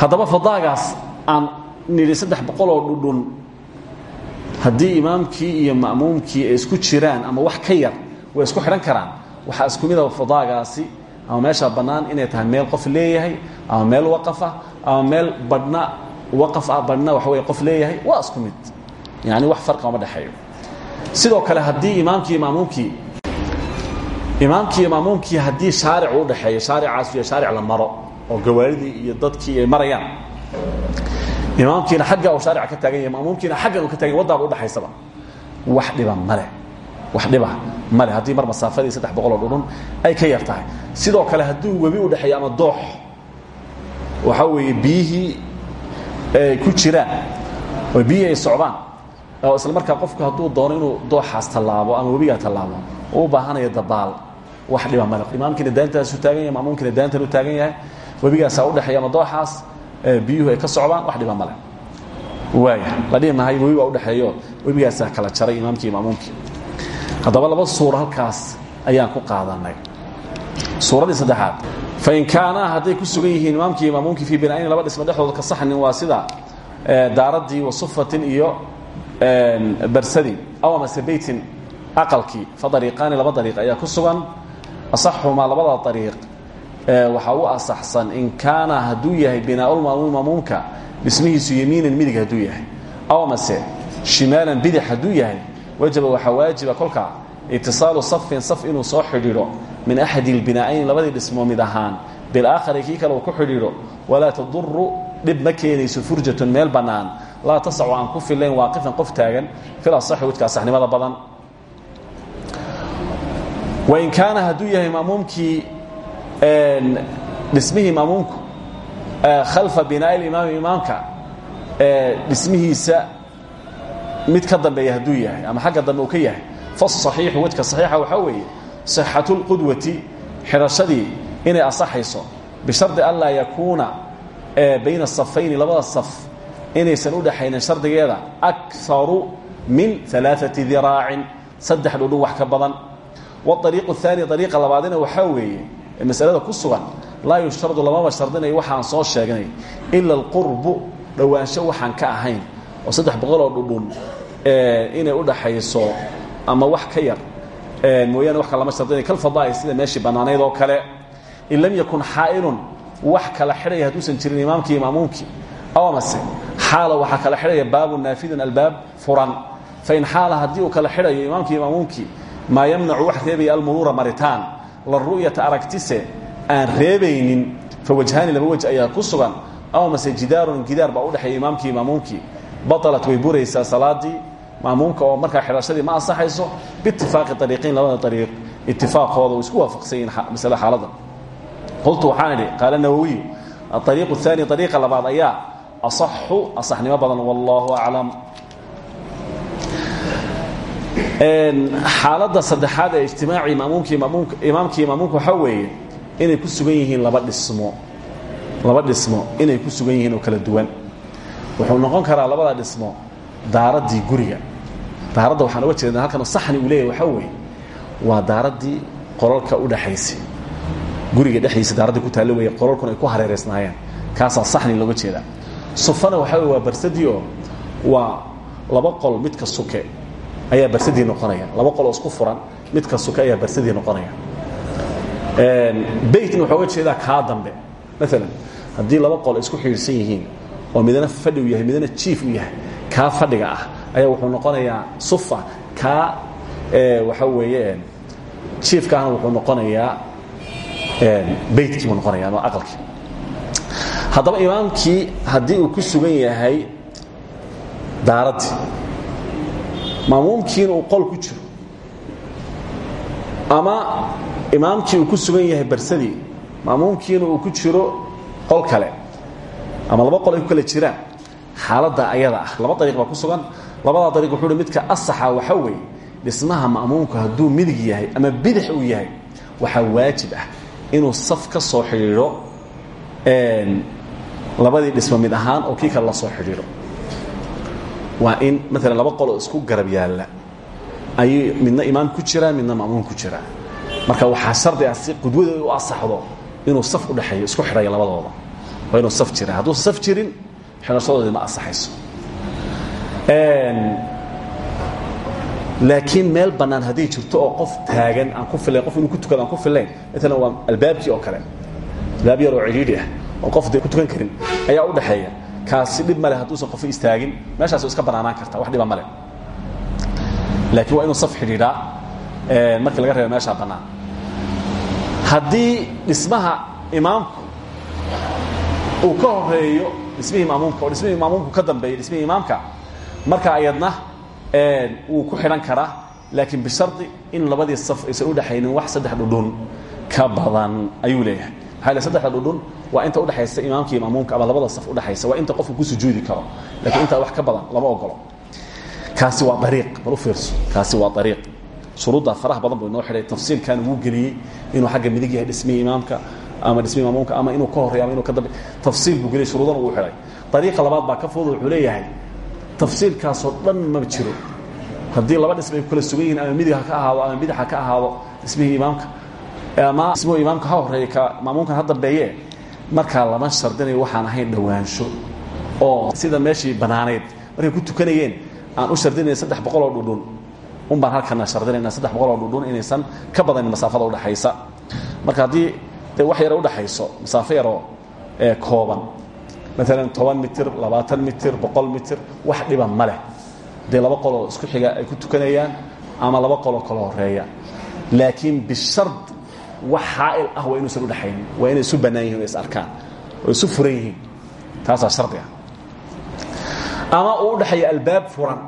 Haddaba fadaagaas aan nidhi saddex boqoloo dhudhun haddii imaamkii iyo ma'muumkii ay isku jiraan ama wax ka yar way isku xidhan karaan waxaa isku midaba fadaagaasi ama meeshaa bannaan inay tahay meel qof leeyahay ama meel waqaf ah ama meel badhna waqaf ah badhna waxa wey qof leeyahay waa isku mid. Yani wax farqa uma dhexeeyo. Sidoo kale haddii imaamkii maamuumkii imaamkii maamuumkii haddii shaaric u dhexeeyo shaaricaas iyo shaaric la maro oo gawaaridii iyo dadkii ay marayaan imaamkiina xagga uu shaarica ka taagan yahay maamuumkiina xaggan uu ka tagan yahy waddaaba udhexaysaba wax dhiba male wax dhiba male haddii mar masaafadii saddex boqoloo dhudhun ay ka yar tahay. Sidoo kale hadduu webi u dhexeeyo ama doox waxaa weeye biyihii ku jiraan oo biyihii ay socdaan. Oo isla markaa qofku hadduu doono inuu dooxaas tallaabo ama webigaa tallaabo u baahanaya dabaal wax dhiba male imaamkiina daantaasu taagan yahay maamuumkiina daantan u taagan yahay webigaasaa udhexeeya ama dooxaas biyuhu ay ka socdaan wax dhiba male waaya la dhihi mahay webi baa udhexeeyo webigaasaa kala jaray imaamkii maamuumkii haddaba laba suuro halkaas ayaan ku qaadanay suuradii saddexaad fain kaanaa hadday ku sugan yihiin imaamkii maamuumkii fii binaayin laba dhisma dhexdooda ka saxnin waa sida daaraddii wa sufatin iyo barsadii aw amase beytin aqalkii fa dariiqaani laba dariiq ayaa ku sugan. Asaxumaa labada dariiq waxaa u asaxsan in kaana hadduu yahay binaaulmaamuum maamuumka dhismihiisu yemiinan midig hadduu yahay aw amase shimaalan bidix hadduu yahay wajaba waxaa waajiba kolkaa itisaalu safin saf inuu soo xidhiidho. Min axadi اlbinaacayn labadii dhismo mid ahaan. Bilaakhari kii kale uu ku xidhiidho. Walaa taduru dhib ma keenayso furjatun meel bannaan. Laa tasacu aan ku filayn waaqifan qof taagan. Fil asaxi wadka asaxnimada badan. Wain kaana hadduu yahay maamuumkii dhismihii maamuumku khalfa binaa'i limaami imaamka dhismihiisa mid ka dambeeya hadduu yahay ama xagga dambe uu ka yahay fasaxiixu wejka saxiixa waxaa weeye sixatu lqudwati xidhashadii inay asaxayso bishardi an laa yakuuna bayna asafayni labada saf inaysan u dhaxaynin shardigeeda akaru min alaaثati diraacin saddex dhudhun wax ka badan wariiqu اaani ariiqa labaadina waxaa weeye masalada ku sugan laa yushtaradu lamaba shardinayo waxaan soo sheegnay ila alqurbu dhowaansho waxaan ka ahayn oo saddex boqoloo dhudhun inay u dhaxayso ama wax ka yar mooyaane wax kal lama shardinayo kalfadaai sida meeshii bannaanayd oo kale. In lam yakun xaa'ilun wax kala xidhaya hadduusan jirin imaamkii imaamuumkii aw amase xaala waxaa kala xidhaya baabu naafidun albaab furan. Fain xaala haddii uu kala xidhayo imaamkii imaamuumkii maa yamnacu wax reebaya almuruura maritaan. La ru'yata aragtise aan reebaynin. Fawajhaani laba wej ayaa ku sugan. Aw mase jidaarun gidaar baa udhexeeya imaamkii imaamuumkii batalat way buraysaa salaadii maamuumka oo markaa xidhashadii ma ansaxayso biitifaaqi ariiqiin labada ariiq itifaaqooda isku waafaqsan yihiin masale xaaladda qultu waxaan idhi qaala nawowiyu aariiqu اaani ariiqa labaad ayaa asaxu asaxnimo badan wallahu aclam. Xaaladda saddexaad ee ijtimaacii maamuumkii imaamkii maamuumka waxaa weeye inay ku sugan yihiin laba dhismo. Laba dhismo inay ku sugan yihiin oo kala duwan. Wuxuu noqon karaa labada dhismo daaraddii guriga daaradda waxaan oga jeedna halkan saxni uu leeyahy waxaa weeye waa daaraddii qolalka u dhaxaysay guriga dhexdiisa daaraddii ku taallo weeye qolalkuna ay ku hareeraysnaayeen kaasaa saxni looga jeedaa sufana waxaa wey waa barsadii oo waa laba qol midka suke ayaa barsadii noqonaya. Laba qol oo isku furan midka suke ayaa barsadii noqonaya. Beytna waxaa uga jeedaa kaa dambe. Maalan haddii laba qol isku xidhiidhsan yihiin oo midna fadhi u yahay midna jiif u yahay kaa fadhiga ah ayaa wuxuu noqonayaa sufa kaa waxaa weeye jiifkaana wuxuu noqonayaa beytkii buu noqonaya ama aqalkii. Haddaba imaamkii haddii uu ku sugan yahay daaraddii maamuumkiina uu qol ku jiro ama imaamkii uu ku sugan yahay barsadii maamuumkiina uu ku jiro qol kale ama laba qol ay ku kala jiraan xaaladda ayada ah laba dariiq baa ku sugan labadaa dariiq wuxuu hi midka asaxa waxaa weeye dhismaha ma'muumku hadduu midig yahay ama bidix uu yahay waxaa waajib ah inuu saf ka soo xidhiidho labadii dhismo mid ahaan oo kii kale soo xidhiidho. Waa in maalan laba qoloo isku garab yaalla. Ayuu midna imaam ku jiraa midna ma'muum ku jiraa. Marka waxaa shardi ah si qudwadooda u asaxdo inuu saf u dhexeeyo isku xidhaya labadooda. Waa inuu saf jira hadduusan saf jirin xidhashadoodii ma asaxayso laakiin meel bannaan hadday jirto oo qof taagan aan ku filayn qof inuu ku tukado aan ku filayn maalan waa albaabkii oo kale. Albaab yar oo cidhiidhi ah oo qof dee ku tukan karin ayaa u dhaxeeya kaasi dhib male hadduusan qofa istaagin meeshaas iska bannaanaan karta wax dhiba male laakiin waa inuu saf xidhiidhaa markii laga reebo meeshaa bannaan. Haddii dhismaha imaamku uu ka horeeyo dhismihii maamuumka oo dhismihii maamuumku ka dambeeyo dhismihii imaamka marka ayadna wuu ku xidhan karaa laakiin bishardi in labadii saf aysan u dhexaynin wax saddex dhudhun ka badan ayuu leeyahay. Maxaa saddexda dhudhun waa inta udhexaysa imaamka iyo maamuumka ama labada saf udhexaysa waa inta qofku ku sujuudi karo lakiin intaa wax ka badan lama ogolo kaasi waa ariiq bal u fiirso. Kaasi waa ariiq shuruuddaa faraha badan buu inoo xidhay tafsiilkan wuu geliyey inuu xagga midig yahay dhismihii imaamka ama dhismihii maamuumka ama inuu ka horreeyo ama inuu ka dambe. Tafsiil buu geliyey shuruudana wuu xidhay. Ariiqa labaad baa ka fudud wuxuu leeyahay tafsiilkaasoo dhan ma jiro. Haddii laba dhisma ay ku kala sugan yihiin ama midig ka ahaado ama bidix ka ahaado dhismihii imaamka ama dhismuhu imaamka ha horreeya ka maamuumkan ha dambeeye markaa lama shardinayo waxaan ahayn dhowaansho oo sida meeshii bannaanayd markay ku tukanayeen aan u shardinayna saddex boqoloo dhudhun un baan halkana shardinayna saddex boqoloo dhudhun inaysan ka badanin masaafada udhexaysa marka haddii wax yaro udhexayso masaafo yaroo kooban maalan toban mitir labaatan mitir boqol mitir wax dhiba ma leh. Dee laba qoloo isku xiga ay ku tukanayaan ama laba qoloo kala horreeya laakiin bishard wax xaa'il ah waa inuusan udhexaynin waa inay isu bannaan yihiin o is arkaan oo isu furan yihiin. Taasaa shardi ah. Ama uu udhexeeya albaab furan.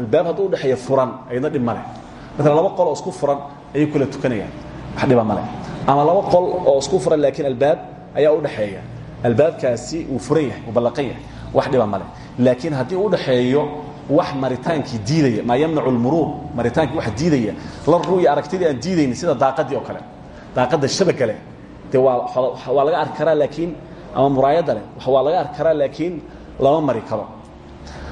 Albaab hadduu udhexeeya furan ayadna dhib male maala laba qol oo isku furan ayay kula tukanayaan. Wax dhiba male ama laba qol oo isku furan laakiin albaab ayaa udhexeeya albaabkaasi uu furan yahay uu ballaqan yahay wax dhiba male laakiin haddii u udhexeeyo wax maritaankii diidaya maa yamnacu lmuruur maritaankii wax diidaya la ru'ya aragtidii aan diidaynin sida daaqadii oo kale daaqadda shabaga leh dee waa laga arki karaa laakiin ama muraayadda leh waa laga arki karaa laakiin lama mari karo.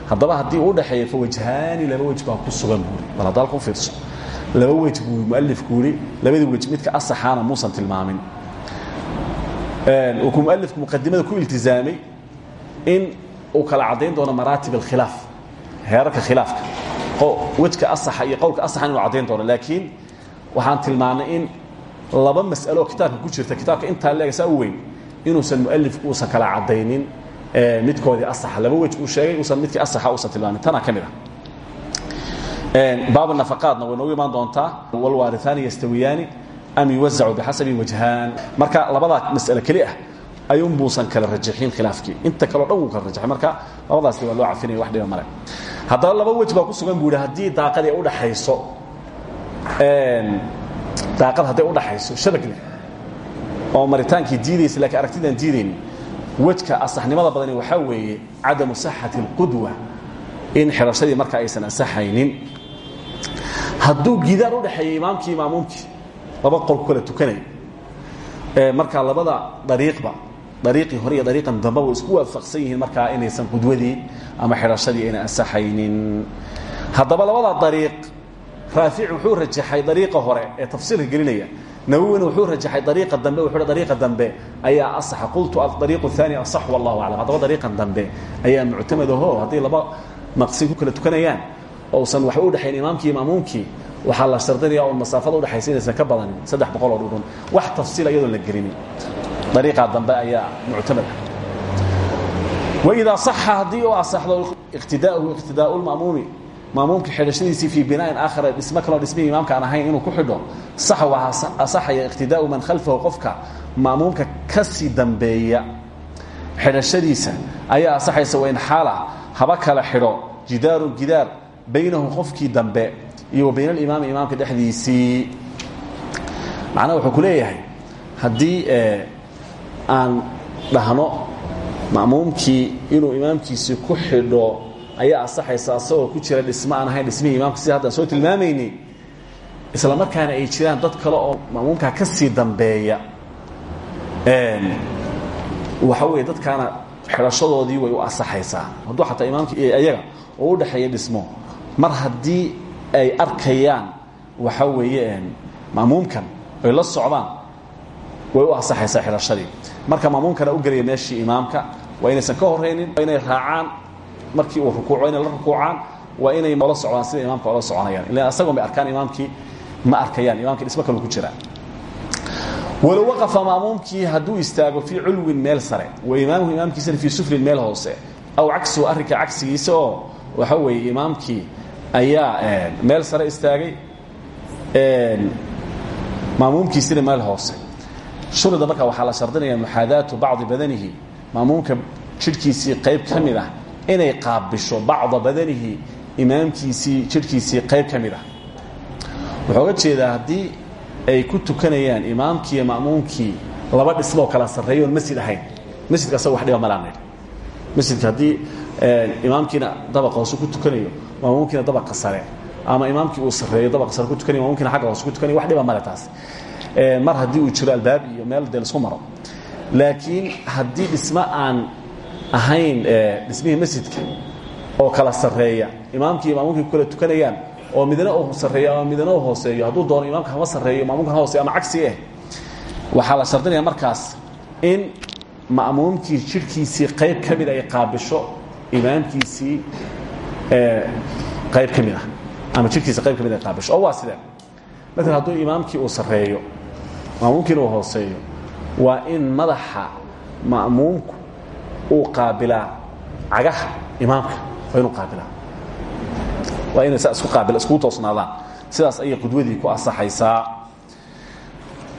Haddaba haddii uu udhexeeya fawajhaani laba wej baa ku sugan buuri. Bal hadda halka u fiirso. Laba wej buu mualifku yidhi labadii wej midka asaxaana muusan tilmaamin uu ku mualifku muqadimada ku iltizaamay in uu kala caddayn doono maraatib alkhilaaf heerarka khilaafka. Wejka asaxa iyo qowlka asaxan inuu caddayn doono laakiin waxaan tilmaannay in laba mas'alo oo kitaabka ku jirta kitaabka intaa leega saa u weyn inuusan mualifku uusan kala caddaynin midkoodii asaxa. Laba wej uu sheegay uusan midkii asaxa uusan tilmaamin tanaa ka mid ah. Baab nafaqaadna way noogu imaan doontaa. Walwaarihaani yastawiyaani am yuwazacu bixasabi wajhaan. Marka labadaa mas'ale keli ah ayuunbuusan kala rajixin khilaafkii. Inta kaleo dhan kala rajaxay. Marka labadaasi waa loo cafinaya wax dhiba male haddaba laba wej ku sugan buu yidhi haddii daaqadii ay udhaxayso daaqad hadday udhaxayso shabagle oo maritaankii diidaysa lakiin aragtidaan diidaynin wejka asaxnimada badani waxaa weeye cadamu saxati اlqudwa in xidhashadii marka aysan asaxaynin. Hadduu gidaar udhexeeya imaamkii maamuumkii laba qol ku kala tukanaya markaa labada dariiqba dariiqii hore iyo dariiqan damba way isku waafaqsan yihiin markaa inaysan qudwadii ama xidhashadii aynan asaxaynin haddaba labada dariiq raafic wuxuu rajaxay dariiqa hore ee tafsiilka gelinaya. Nawowina wuxuu rajaxay dariiqa dambe wuxuu dariiqa dambe ayaa asaxa qultu adariiqu aani asax wallahu aclam. Haddaba dariiqan dambe ayaa muctamad aho haddii laba maqsi ku kala tukanayaan ousan waxba udhexayn imaamkii maamuumkii waxaa la shardinaya oon masaafada udhexaysa inaysan ka badanin saddex boqol oo dhudhun wax tafsiila iyadoon la gelinin dariiqaa dambe ayaa muctamad ah. Waidaa saxa haddii uu asaxdo iqtidaauhu iqtidaau lma'muumi maamuumka xidhashadiisii fii binaain aakhara dhismo kaloo dhismihii imaamka aan ahayn inuu ku xidho. Saxa waxaa asaxaya iqtidaau man khalfahu qofka maamuumka ka sii dambeeya. Xidhashadiisa ayaa asaxaysa wain xaala haba kala xidho. Jidaarun gidaar baynahu qofkii dambe iyo wa bayna alimaami imaamka dhexdiisii macnaha wuxuu ku leeyahay haddii aan dhahno ma'muumkii inuu imaamkiisii ku xidho ayaa asaxaysa asagoo ku jira dhismo aan ahayn dhismihii imaamka sida haddaan soo tilmaamaynay isla markaana ay jiraan dad kale oo ma'muumkaa ka sii dambeeya. Waxa weeye dadkaana xidhashadoodii way u asaxaysaa hadduu xataa imaamkii ayaga oo u dhexeeya dhismo mar haddii ay arkayaan waxa weeye ma'muumkan ay la socdaan way u asaxaysaa xidhashadii marka ma'muumkana u gelaya meeshii imaamka waa inaysan ka horaynin waa inay raacaan. Markii uu rukuuco inay la rukuucaan waa inay ola socdaan sida imaamka ola soconayaan. Ila asagoon bay arkaan imaamkii ma arkayaan. Imaamkii dhismo kalu ku jiraa. Walow waqafa maamuumkii hadduu istaago fii culwin meel sare. Wa imaamuhu imaamkiisana fii suflin meel hoose. Aw cagsuhu arrinka cagsigiisa oo waxa weeye imaamkii ayaa meel sare istaagay maamuumkiisina meel hoose. Shurida marka waxaa la shardinaya muxaadaatu bacdi badanihi. Maamuumka jidhkiisii qayb ka mid ah. Inay qaabisho bacda badanihi imaamkiisii jidhkiisii qayb ka mid ah. Wuxuu oga jeedaa haddii ay ku tukanayaan imaamkii iyo ma'muumkii laba dhismoo kala sarreeyo oon masjid ahayn. Masjidka asaga wax dhiba malaan masjidka haddii imaamkiina dabaqa hoose ku tukanayo maamuumkiina dabaqa sare ama imaamkii uu sarreeyo dabaqa sare ku tukanayo mamumkiina agga hoose ku tukanayo wax dhiba male taas. Mar haddii uu jiro albaab iyo meel dee la isku maro. Laakiin haddii dhismo aan ahayn dhismihii masjidka oo kala sarreeya imaamkii iyo maamuumkii ku kala tukanayaan oo midna uu sarreeyo ama midna uu hooseeyo hadduu doono imaamka hama sarreeyo maamuumka ha hooseeyo ama cagsi eh waxaa la shardinaya markaas in ma'muumkii jidhkiisii qayb ka mid ay qaabisho imaamkiisii qayb ka mid ah. Ama jidhkiisii qayb ka mid ay qaabisho oo waa sidee maalan hadduu imaamkii uu sarreeyo ma'muumkiina uu hooseeyo waa in madaxa ma'muumku uu qaabilaa cagaha imaamka. Waa inuu qaabilaa. Waa inay saa isku qaabila iskugu toosnaadaan. Sidaas ayay qudwadii ku asaxaysaa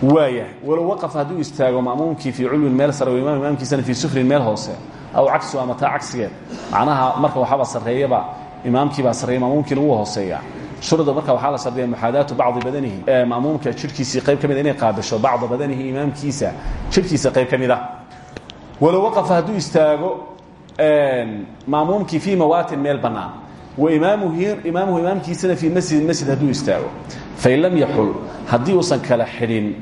waaya walow waqafa hadduu istaago ma'muumkii fii culwin meel sare imaam imaamkiisana fii sufrin meel hoose aw cagsu ama taa cagsigeed macnaha marka waxaaba sarreeyaba imaamkiibaa sarreeya ma'muumkiina wuu hooseeya. Shurda marka waxaa la shardiya muxaadaatu bacdi badanihi. Ma'muumka jidhkiisii qayb ka mida inay qaabisho bacda badanihi imaamkiisa jidhkiisa qayb ka mid ah. Walow waqafa hadduu istaago ma'muumkii fii mawaatin meel bannaan. Wa imaamuhu imaamuhu imaamkiisana fii masjidin masjid hadduu istaago. Fain lam yaxul haddii uusan kala xidhin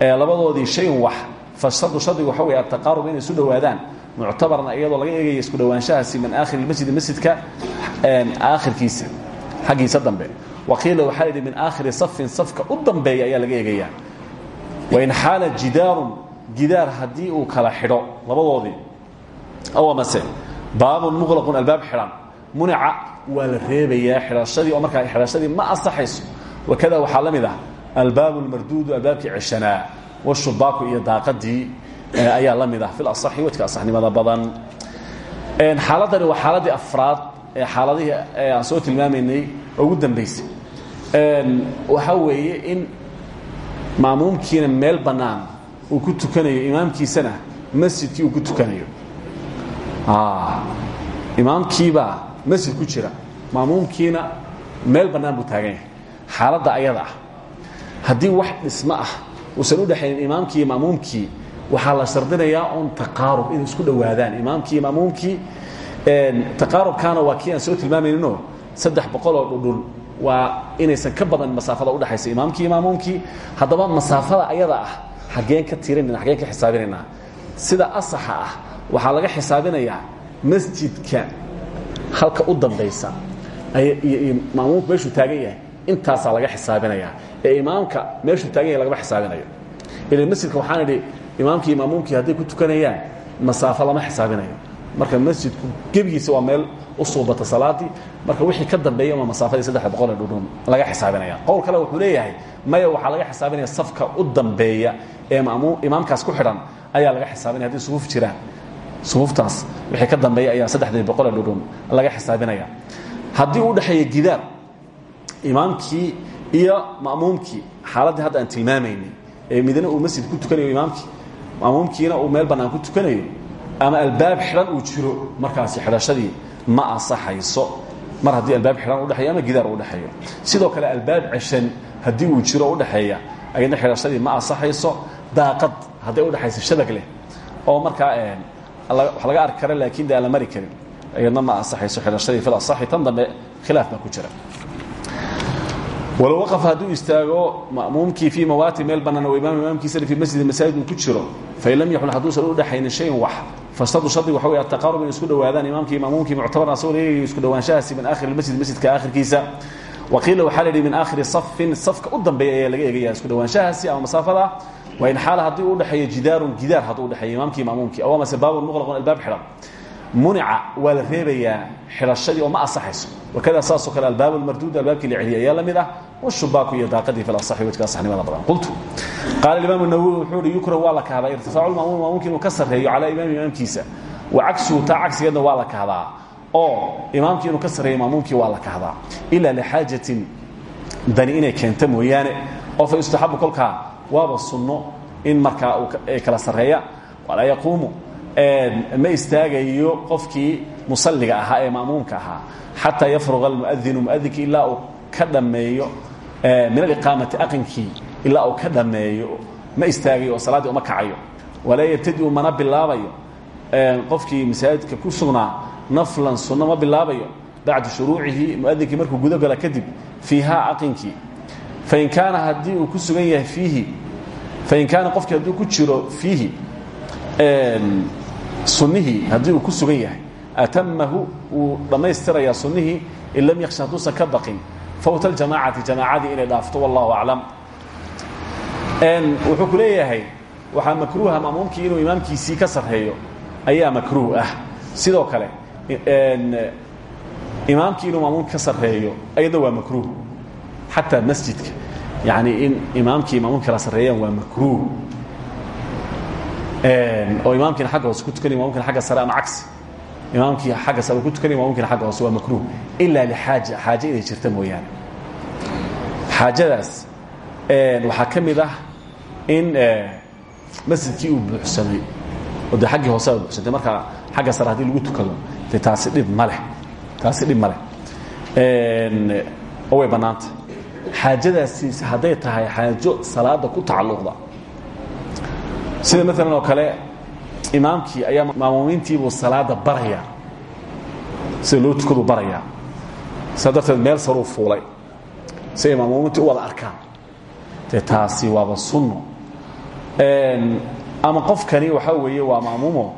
labadoodii shayin wax fashardu shardigu waxa wey ataqaarub inay isu dhowaadaan muctabarna iyadoo laga eegaya isku dhowaanshahaasi min aakhiri masjidi masjidka aakhirkiisa xaggiisa dambe. Waqiila waxaa la yidhi min aakhiri safin safka u dambeeya ayaa laga eegayaa. Wain xaala jidaarun gidaar haddii uu kala xidho labadoodii. Aw amase baabun muqlaqun albaab xidhan. Munica waa la reebayaa xidhashadii oo markaa xidhashadii ma asaxayso wakada waxaa la mid ah albaabu lmarduudu albaabkii ceshanaa washubaaku iyo daaqadii ayaa la mid ah fi lasaxi wejka asaxnimada badan. Xaaladani waa xaaladii afraad ee xaaladihii aan soo tilmaamaynay ugu dambaysay waxaa weeye in maamuumkiina meel bannaan uu ku tukanayo imaamkiisana masjidkii uu ku tukanayo. Imaamkiibaa masjid ku jira maamuumkiina meel bannaan buu taagan yahay. Xaaladda ayada ah haddii wax dhismo ah uusan u dhexaynin imaamkii iyo maamuumkii waxaa la shardinayaa un taqaarub inay isku dhowaadaan. Imaamkii iyo maamuumkii taqaarubkaana waa kii aan soo tilmaamayninoo saddex boqol oo dhudhun. Waa inaysan ka badan masaafada udhexaysa imaamkii iyo maamuumkii haddaba masaafada ayada ah xaggeen ka tirinayna xaggeen ka xisaabinaynaa sida asaxa ah waxaa laga xisaabinayaa masjidka halka u dambaysa. Iyo maamuumku meeshuu taagan yahay. Intaasaa laga xisaabinayaa. Ee imaamka meeshuu taagan yahay lagama xisaabinayo. Ila masjidka waxaan idhi imaamkii maamuumkii hadday ku tukanayaan masaafo lama xisaabinayo. Marka masjidku gebigiisa waa meel u suubata salaadii marka wixii ka dambeeya ama masaafadii saddex boqol ee dhudhun laga xisaabinaya. Qowl kale wuxuu leeyahay maya waxaa laga xisaabinaya safka u dambeeya ee imaamkaas ku xidhan ayaa laga xisaabinaya hadday sufuuf jiraan. Sufuuftaas wixii ka dambeeya ayaa saddexdii boqol ee dhudhun laga xisaabinaya. Haddii u dhexeeya gidaar imaamkii iyo ma'muumkii xaaladdii hadda aan tilmaamaynay ee midna uu masjid ku tukanayo imaamkii ma'muumkiina uu meel bannaan ku tukanayo ama albaab xidhan uu jiro markaasi xidhashadii ma asaxayso mar haddii albaab xidhan udhexeeyo ama gidaar udhexeeyo sidoo kale albaab ceshan haddii uu jiro udhexeeya ayadna xidhashadii ma asaxayso daaqad hadday udhexayso shabag leh oo markaa wax laga arki kara laakiin de aan la mari karin ayadna ma asaxayso xidhashadii fil asaxi tan dambe khilaaf baa ku jira walow waqafa hadduu istaago ma'muumkii fii mawaati meel bannaan oo imaam imaamkiisana fii masjidi masaajid uu ku jiro fain lam yaxul hadduusan u dhexaynin shayin wax fasadu shardi waxa wey ataqarub inay isku dhowaadaan imaamkii maamuumkii muctabaran asagoo leeyahay isku dhowaanshahaasi min aakhiri masjid masjidka aakhirkiisa. Waqiila waxaa la yidhi min aakhiri safin safka u dambeeya ayaa laga eegaya isku dhowaanshahaasi ama masaafada. Waa in xaala haddii u dhexeeyo jidaarun gidaar hadduu udhexeeyo imaamkii maamuumkii aw amase baabun muqlaqun albaab xidhan munica waa la reebayaa xidhashadii oo ma asaxayso wakada saasoo kale albaab lmarduud albaabkii la celiyay ayaa la mid ah. Washubaaku iyo daaqadii fi lasaxi wejka asaxnimada badan. Qultu. Qaala imaam nawowi wuxuu hi yukrah waa la kahdaa irtifaacu lmaamuum maamuumki inuu ka sarreeyo calaa imaami imaamkiisa. Wa cagsuhu taa cagsigeedna waa la kahdaa oo imaamkii inuu ka sarreeyo maamuumkii waa la kahdaa ilaa lixaajatin dani inay keento mooyaane. Oo fa yustaxabu kolkaa waaba sunno in markaa ay kala sarreeya. Walaa yaquumu ma istaagayo qofkii musalliga ahaa ee ma'muumka ahaa xataa yafruqa almuadinu muadinkii ilaa uu ka dhammeeyo min aliqaamati aqankii ilaa uu ka dhammeeyo ma istaagayo oo uma kacayo. Walaa yabtadiu mana bilaabayo. Qofkii masaajidka ku sugnaa naflan sunno ma bilaabayo. Bacda shuruucihi muadinkii markuu gudo gala kadib fiihaa aqankii fain kaana haddii uu ku sugan yahay fiihi fain kaana qofkii hadduu ku jiro fiihi sunnihii haddii uu ku sugan yahay. Atamahu wuu dhammaystirayaa sunnihii in lam yaksha hadduusan ka baqin. Fawta aljamaacati jamaacadii inay dhaafto wallahu aclam wuxuu ku leeyahay waxaa makruuha ma'muumkii inuu imaamkiisii ka sarreeyo? Ayaa makruuh ah. Sidoo kale imaamkii inuu ma'muumka ka sarreeyo ayadna waa makruuh. Xataa masjidka. Yani in imaamkii ma'muumka kala sarreeyaan waa makruuh oo imaamkiina agga hoose ku tukanay mamumkina agga sare ama cagsi imaamkii agga sare ku tukanay mamumkina agga hoose waa makruuh. Ilaa lixaaja xaaje inay jirta mooyaane. Xaajadaas waxaa ka mid ah in masjidkii uu buuxsamay oo de aggii hoose buuxsantay. Markaa xagga sare haddii lagu tukado de taasi dhib ma leh. Taasi dhib ma leh. Oo way bannaanta. Xaajadaasi hadday tahay xaajo salaada ku tacalluqda sida maalan oo kale imaamkii ayaa maamuumiintiibuu salaada baraya sida loo tukadu baraya sidaa darteed meel saruu fuulay. Si ay maamuumiintii u wada arkaan. Dee taasi waaba sunno. Ama qofkani waxaa weeye waa maamuumo.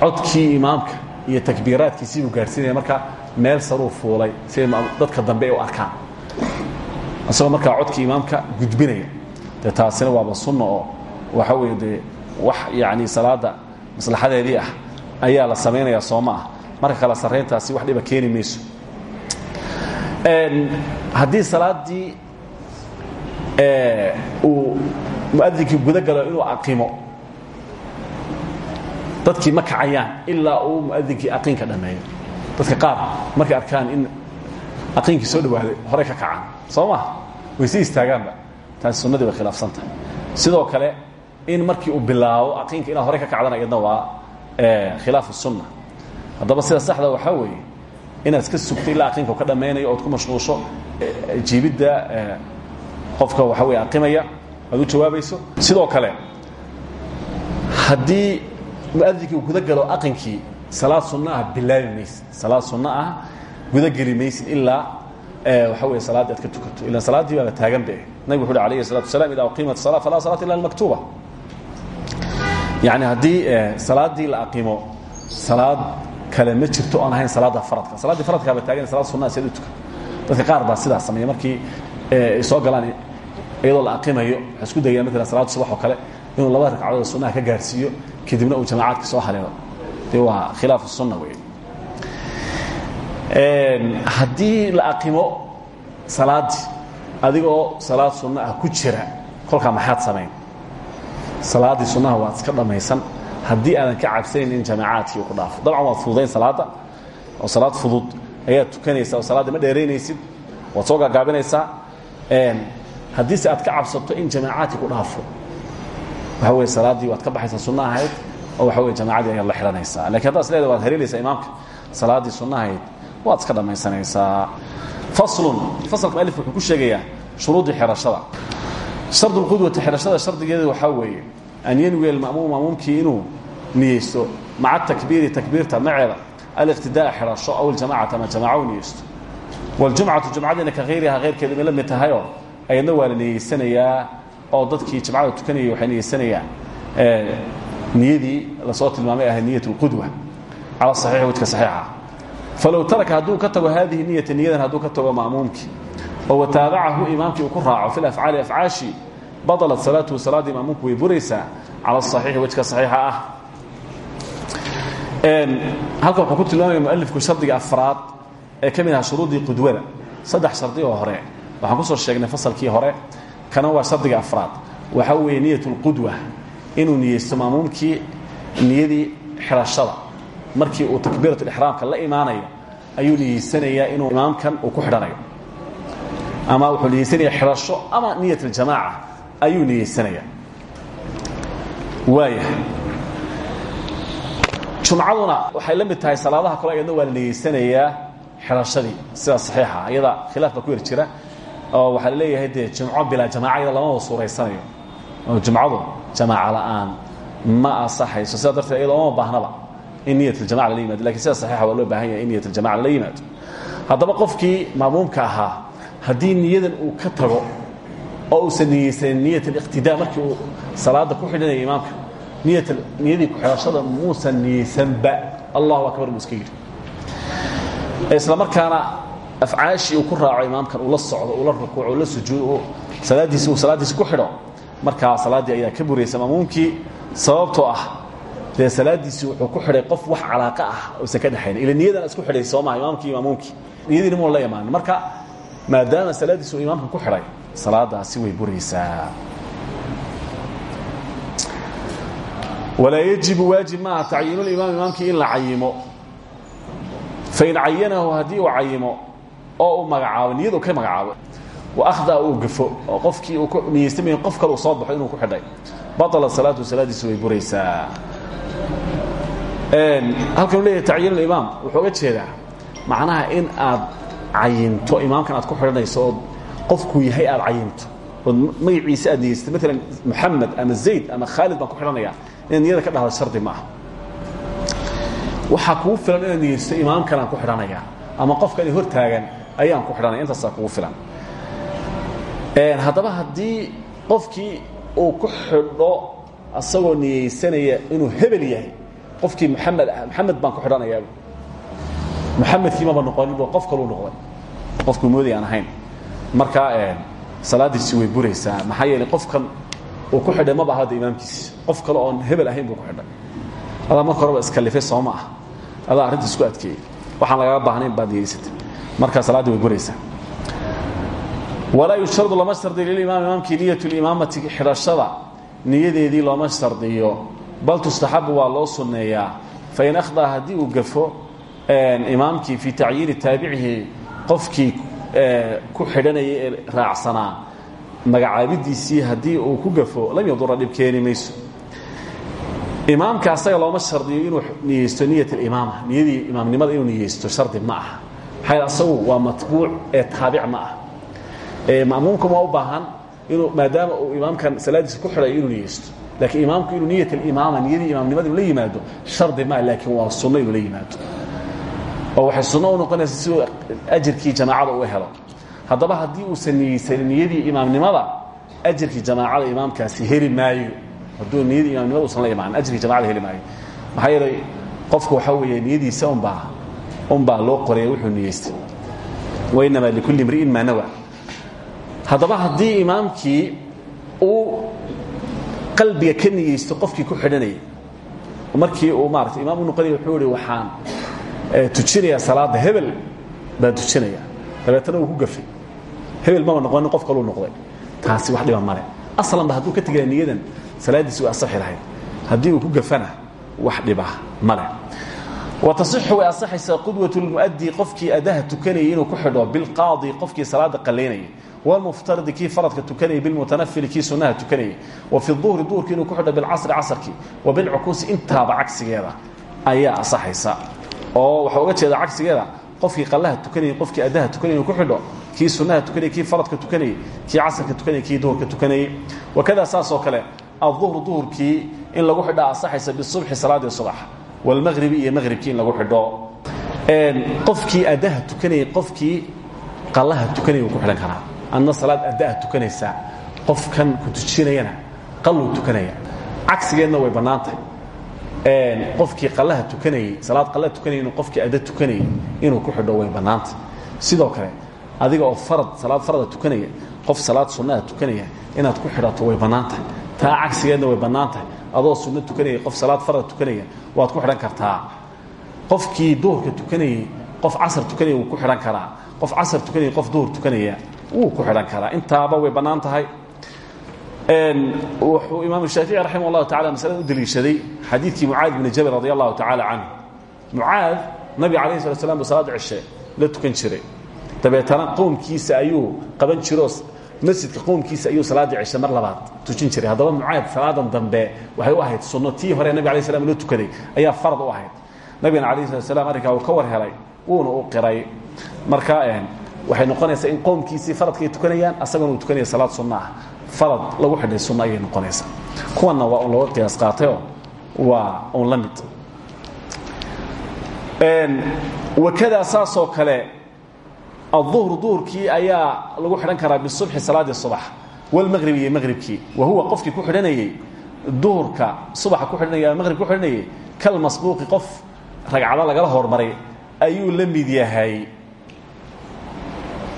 Codkii imaamka iyo takbiiraadkiisii buu gaadhsiinaya marka meel saruu fuulay. Si ay dadka dambe ay u arkaan. Isagoo markaa codkii imaamka gudbinaya. Dee taasina waaba sunno oo waxaa weeye dee wax yacni salaadda maslaxadeedii ah ayaa la samaynayaa soo ma ah. Marka kale sarrayntaasi wax dhiba keeni mayso. Haddii salaaddii uu muadinkii guda galo inuu aqimo dadkii ma kacayaan ilaa uu muadinkii aqiinka dhammeeyo dadka qaar markay arkaan in aqiinkii soo dhawaaday horey ka kacaan. Soo ma way si istaagaanba. Taasi sunnadii bay khilaafsan tahay. Sidoo kale in markii uu bilaabo aqiinka inaad horey ka kacdana iyadna waa khilaafu sunna haddaba sida saxda waxaa weeye inaad iska sugto ilaa aqiinka u ka dhammaynayo ood ku mashquusho jiibidda qofka waxa wey aqimaya aad u jawaabayso. Sidoo kale haddii muadinkii guda galo aqinkii salaad sunno ah bilaabi maysid salaad sunno ah gudageli maysid ilaa waxa wey salaaddii aad ka tukato. Ila salaaddii baaba taagan be nabig wuxu uhi alayhi salatu wasalaam ida uqimat الsala falaa salaata illa almaktuba yani haddii salaaddii la aqimo salaad kale ma jirto oon ahayn salaadda faradka. Saladdii faradkaaba taagan salaad sunnaha seed u tukan. Dadka qaar baa sidaas sameeya markii ay soo galaan iyadoo la aqimayo waxay isku dayaan maalan salaada subax oo kale inuu laba ragcadood sunnaha ka gaarhsiiyo kadibna uu jamacaadka soo haleelo. Dee waa khilaafu sunna wey haddii la aqimo salaaddii adigoo salaad sunno ah ku jira kolkaa maxaad samayn salaaddii sunnaha waad iska dhammaysan haddii aadan ka cabsanayn in jamacaadkii ku dhaafo. Dabcan waad fududayn salaadda oo salaad fudud ayaad tukanaysa oo salaadda ma dheeraynaysid waad soo gaagaabinaysaa haddiise aad ka cabsato in jamaacaadkii ku dhaafo waxa wey salaaddii waad ka baxaysaa sunno ahayd oo waxa wey jamaacadii ayaad la xidhanaysaa laakiin haddaad isleedahay waad haleelaysaa imaamka salaaddii sunno ahayd waad iska dhammaysanaysaa faslun fasalka mualif wuxuu ku sheegayaa shuruuddii xidhashada shardu lqudwati xidhashada shardigeeda waxaa weeye an yanwiya alma'muum ma'muumkii inuu niyeysto maca takbiiri takbiirta maceeda aliqtidaaa xidhasho aw aljamacata ama jamaaco u niyeysto waljumcatu jumcadiina ka hayriha hayrkeedu may la mid tahayoo ayadna waa la niyeysanayaa oo dadkii jimcada tukanayay waxay niyeysanayaan. Niyadii la soo tilmaamay ahay niyat اlqudwa cala saxiixi wajka saxiixa. Falow taraka hadduu ka tago haadihi niyata niyadan hadduu ka tago ma'muumkii oo wataabacahu imaamkii uu ku raaco fi afcaali afcaashi badalat salaatuhu salaaddii ma'muumku way buraysaa cala asaxiixi wajka saxiixa ah. Halkan wuxuu ku tilmaamaya mualifku shardiga afraad ee ka mid aha shuruuddii qudwada. Saddex shardi oo hore. Waxaan ku soo sheegnay fasalkii hore. Kana waa shardiga afraad. Waxaa weeye niyat اlqudwa inuu niyeysto maamuumkii niyadii xidhashada markii uu takbiirat ixraamka la imaanayo ayuu niyeysanayaa inuu imaamkan uu ku xidhanayo ama wuxuu niyeysanaya xidhasho ama niyat اljamaaca ayuu niyeysanaya waaya jumcaduna waxay la mid tahay salaadaha kale ayadna waa la niyeysanayaa xidhashadii sida saxiixa iyada khilaaf baa ku yar jira oo waxaa la leeyahay dee jimco bilaa jamaaca iyada lamaba suuraysanayo oo jumcadu jamaaca la'aan ma asaxayso sidaa darteed iyada oma baahnaba in niyat aljamaca lala yimaado laakiin sida saxiixa waa loo baahan yahay in niyat aljamaca lala yimaado. Haddaba qofkii maamuumka ahaa haddii niyadan uu ka tago oo uusan niyeysanin niyat aliqtidaa markii uu salaada ku xidhanaya imaamka niyat niyadii ku-xidhashada muusan niyeysanba allahu akbar buu iska yidhi. Isla markaana afcaashii uu ku raaco imaamkan uu la socdo uu la rukuuco uu la sujuudo salaaddiisi uu salaaddiisi ku xidho markaa salaaddii ayaa ka buraysa maamuumkii sababtoo ah dee salaaddiisii wuxuu ku xidhay qof wax calaaqa ah uusan ka dhexayn ila niyadan isku xidhay soo maha imaamkii iyo maamuumkii niyadiina muu la imaanin marka maadaama salaaddiisi uu imaamka ku xidhay salaadaasi way buraysaa. Walaa yajibu waajib maaha tacyiinu limaam imaamkii in la cayimo. Fain cayanahu haddii uu cayimo oo uu magacaabo niyadu ka magacaabo wa akhdaa uu gafo oo qofkii uu ku niyeystay qof kale uu soo baxo inuu ku xidhay baطala salaatu salaadiisu way buraysaa. Halkan u leeyahay tacyiin alimaam wuxuu uga jeedaa macnaha in aad cayinto imaamkan aad ku xidhanayso ood qofkuu yahay aad cayinto ood magaciisa aad niyeystay maalan moxamed ama zayd ama khaalid baan ku xidhanayaa inaad niyada ka dhahdo shardi ma aha. Waxaa kugu filan inaad niyeysto imaamkanaan ku xidhanayaa ama qofkani hor taagan ayaan ku xidhanaya intaasaa kugu filan. Haddaba haddii qofkii uu ku xidho asagoo niyeysanaya inuu hebel yahay qofkii maxamed ah maxamed baan ku xidhanayaa maxamedkii maba noqonin bo qof kaluu noqday. Qofkuu moodaya aan ahayn. Markaa salaadiisi way buraysaa. Maxaa yeelay qofkan uu ku xidhay maba ahada imaamkiisi qof kale oon hebel ahayn buu ku xidhay. Adaa marka horeba iskalifay soo ma ah. Adaa arrinta isku adkeeyey. Waxaan lagaga baahnayn baad niyeysatay markaa salaaddii way buraysaa. Walaa yushtardu lama shardiyo lilimaam imaamkii niyat limaamati xidhashada niyadeedii looma shardiyo. Bal tustaxabu waa loo sunneeyaa. Fain akhdaa haddii uu gafo imaamkii fii tacyiini taabicihi qofkii ku xidhanayay ee raacsanaa. Magacaabidiisii uu ku gafo lam yadura dhib keeni imaamka asaga looma shardiyo inuu niyeysto niyat alimaama. Niyadii imaamnimada inuu niyeysto shardi ma aha. Maxaa asagu waa matbuuc ee taabic ma ah ma'muumka ma u baahan inuu maadaama uu imaamkan salaadiisa ku xidhayo inuu niyeysto. Laakiin imaamku inuu niyat alimaama niyadii imaamnimada inuu la yimaado shardi maa laakiin waa sunno inuu la yimaado oo waxay sunno u noqonaysa siduu ajirkii jamaacada u helo. Haddaba haddii uusan niyeysanin niyadii imaamnimada ajirkii jamaacada imaamkaasi heli maayo. Hadduu niyadii imaamnimada usan la imaanin ajirkii jamacada heli maayo. Maxaa yeelay qofku waxaa weeye niyadiisa unbaa unbaa loo qoraya wuxuu niyeystay wainamaa likulli imri'in maa nawa. Haddaba haddii imaamkii uu qalbiga ka niyeysto qofkii ku xidhanayay markii uu maarata imaam u noqonaya wuxuu ihi waxaan tujinayaa salaadda hebel baan tujinaya. Dabeetana uu ku gafay. Hebel maba noqonin qof kaluu noqday. Taasi wax dhiba male aslanba hadduu ka tegaya niyadan salaaddiisi way asaxi lahayd. Haddii uu ku gafana wax dhiba male watasixu way asaxaysaa qudwat lmu'addi qofkii adaha tukanayay inuu ku xidho bilqaadi qofkii salaada qalaynayay. Wlmuftaridi kii faradka tukanayay bilmutanafili kii sunnaha tukanayay. Wa fi duhri duhurkii inuu ku xidho bilcasri casarkii. Wa bilcukuusi intaaba cagsigeeda. Ayaa asaxaysa oo waxaa uga jeeda cagsigeeda qofkii qallaha tukanayay qofkii adaha tukanayay inuu ku xidho kii sunnaha tukanayay kii faradka tukanayay kii casarka tukanayay kii duhurka tukanayay wakada saas oo kale aلظuhru duhurkii in lagu xidha asaxaysa bisubxi salaadii subax wاlmaqribi iyo maqribkii in lagu xidho qofkii adaha tukanayay qofkii qallaha tukanayay uu ku xidhan karaa adna salaad addaah tukanaysaa qofkan ku tujinayana qalluu tukanaya cagsigeedna way bannaantahay qofkii qallaha tukanayey salaad qallaha tukanayay inuu qofkii adda tukanayay inuu ku xidho way bannaantahay sidoo kale adiga oo farad salaad farada tukanaya qof salaad sunnaha tukanaya inaad ku xidhato way bannaan tahay taa cagsigeedna way bannaan tahay adoo sunno tukanaya qof salaad farada tukanaya waad ku xidhan kartaa. Qofkii duhurka tukanayey qof casar tukanaya wuu ku xidhan karaa. Qof casar tukanaya qof duhur tukanaya wuu ku xidhan karaa. Intaaba way bannaan wuxuu imaam shaafici raximah اllahu tacala masalada u deliishaday xadiidkii mucaad bni jabal radi allahu tacaala canhu mucaad nabiga alayh slat slam buu salaada cishe la tukan jiray. Dabeetana qowmkiisa ayuu qaban jiro masjidka qowmkiisa ayuu salaadii cishe mar labaad tujin jiray. Haddaba mucaad salaadan dambe waxay u ahayd sunno tii hore nabig alay slam loo tukaday ayaa farad u ahayd. Nabigana alayh slat slam arrinkaa uu ka war helay wuuna u qiray. Marka waxay noqonaysaa in qowmkiisii faradkay tukanayaan asaguna uu tukanaya salaad sunno ah farad lagu xidhay sunno ayay noqonaysaa kuwanna waa un looga qiyaas qaatayoo waa un la mid wakadaa saasoo kale aلظuhru duhurkii ayaa lagu xidhan karaa bisubxi salaadii subax wاlmaqribi iyo maqribkii wa huwa qofkii ku xidhanayey duhurka subaxa ku xidhanaya maqrib ku xidhanayay kalmasbuuqi qof ragcado lagala hormaray ayuu la mid yahay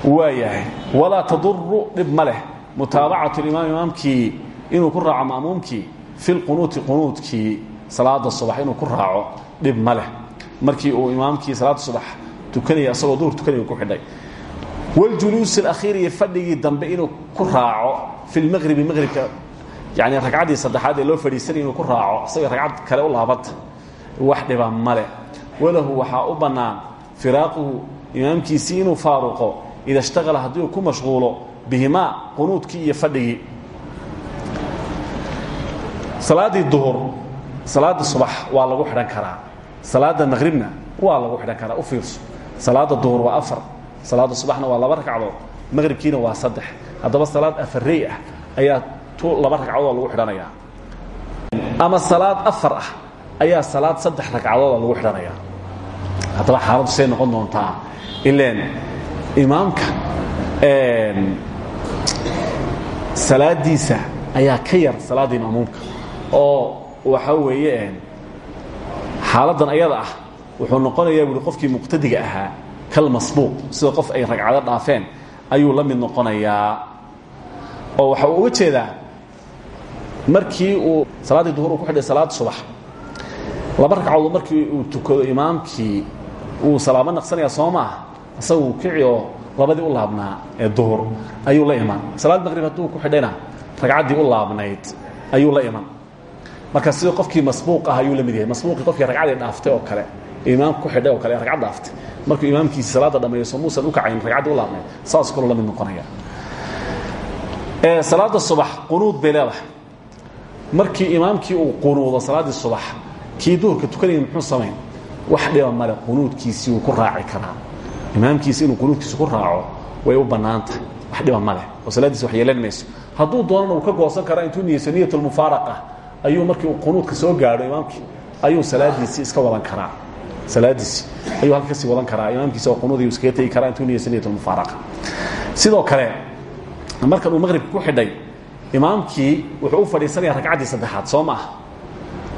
waa yahay walaa taduru dhib ma leh mutaabacatu imaam imaamkii inuu ku raaco ma'muumkii fi lqunuuti qunuudkii salaada subax inuu ku raaco dhib ma leh. Markii uu imaamkii salaada subax tukanaya asagoo duhur tukanaya ku xidhay. Waljuluus alakhiir iyo fadhigii dambe inuu ku raaco fi lmaqribi maqribka yani ragcaddii saddexaad ee loo fadhiisanaya inuu ku raaco isagoo ragcad kale u laabanta. Wax dhiba male walahu waxaa u bannaan firaaquhu imaamkiisii inuu faaruqo ida ishtaqala haddii uu ku mashquulo bihimaa qunuudkii iyo fadhigii. Salaaddii duhur salaada subax waa lagu xidhan karaa. Salaada maqhribna waa lagu xidhan karaa u fiirso. Salaada duhur waa afar salaada subaxna waa laba ragcadood maqhribkiina waa saddex. Haddaba salaad afarey ah ayaa tu laba ragcadood lagu xidhanayaa. Ama salaad afar ah ayaa salaad saddex ragcadooda lagu xidhanayaa. Haddaba xaaladdu say noqon doontaa ileen imaamka salaadiisa ayaa ka yar salaadda imaamuumka oo waxaa weeye xaaladdan ayada ah wuxuu noqonayaa buui qofkii muqtadiga ahaa kal masbuuq sida qof ay ragcado dhaafeen ayuu la mid noqonayaa. Oo waxa uu uga jeedaa markii uu salaaddii duhur uu ku xidhay salaad subax laba ragcadood markii uu tukado imaamkii uu salaamo naqsanaya soo maaha isagu kici oo labadii u laabnaa ee duhur ayuu la iman. Salaad maqrib hadduu ku xidhayna ragcaddii u laabnayd ayuu la iman. Marka sida qofkii masbuuq ah ayuu la mid yahay. Masbuuqii qofkii ragcadii dhaaftay oo kale imaamka ku xidhay oo kale ragcad dhaaftay. Markuu imaamkiisi salaadda dhammeeyo soo muusan u kacayn ragcaddii u laabnayd. Saas kaloo la mid noqonaya. Salaada subax qunuud bay leedahay. Markii imaamkii uu qunuudo salaaddii subax kii duhurka tukanaya muxuu samayn? Wax dhiba male qunuudkiisii wuu ku raaci karaa imaamkiisi inuu qunuudkiisa ku raaco way u bannaantahay wax dhiba ma leh. Oo salaaddiisa wax yeelan mayso. Hadduu doonana uu ka goosan karaa intuu niyeyso niyatulmufaaraqa ayuu markii uu qunuudka soo gaadho imaamkii ayuu salaadiisii iska wadan karaa. Salaadiisii ayuu halka ka sii wadan karaa. Imaamkiisa oo qunuudiyu iskaga tegi karaa intuu niyeyso niyatulmufaaraqa sidoo kale markan uu maqribka ku xidhay imaamkii wuxuu u fadhiisanaya ragcaddii saddexaad soo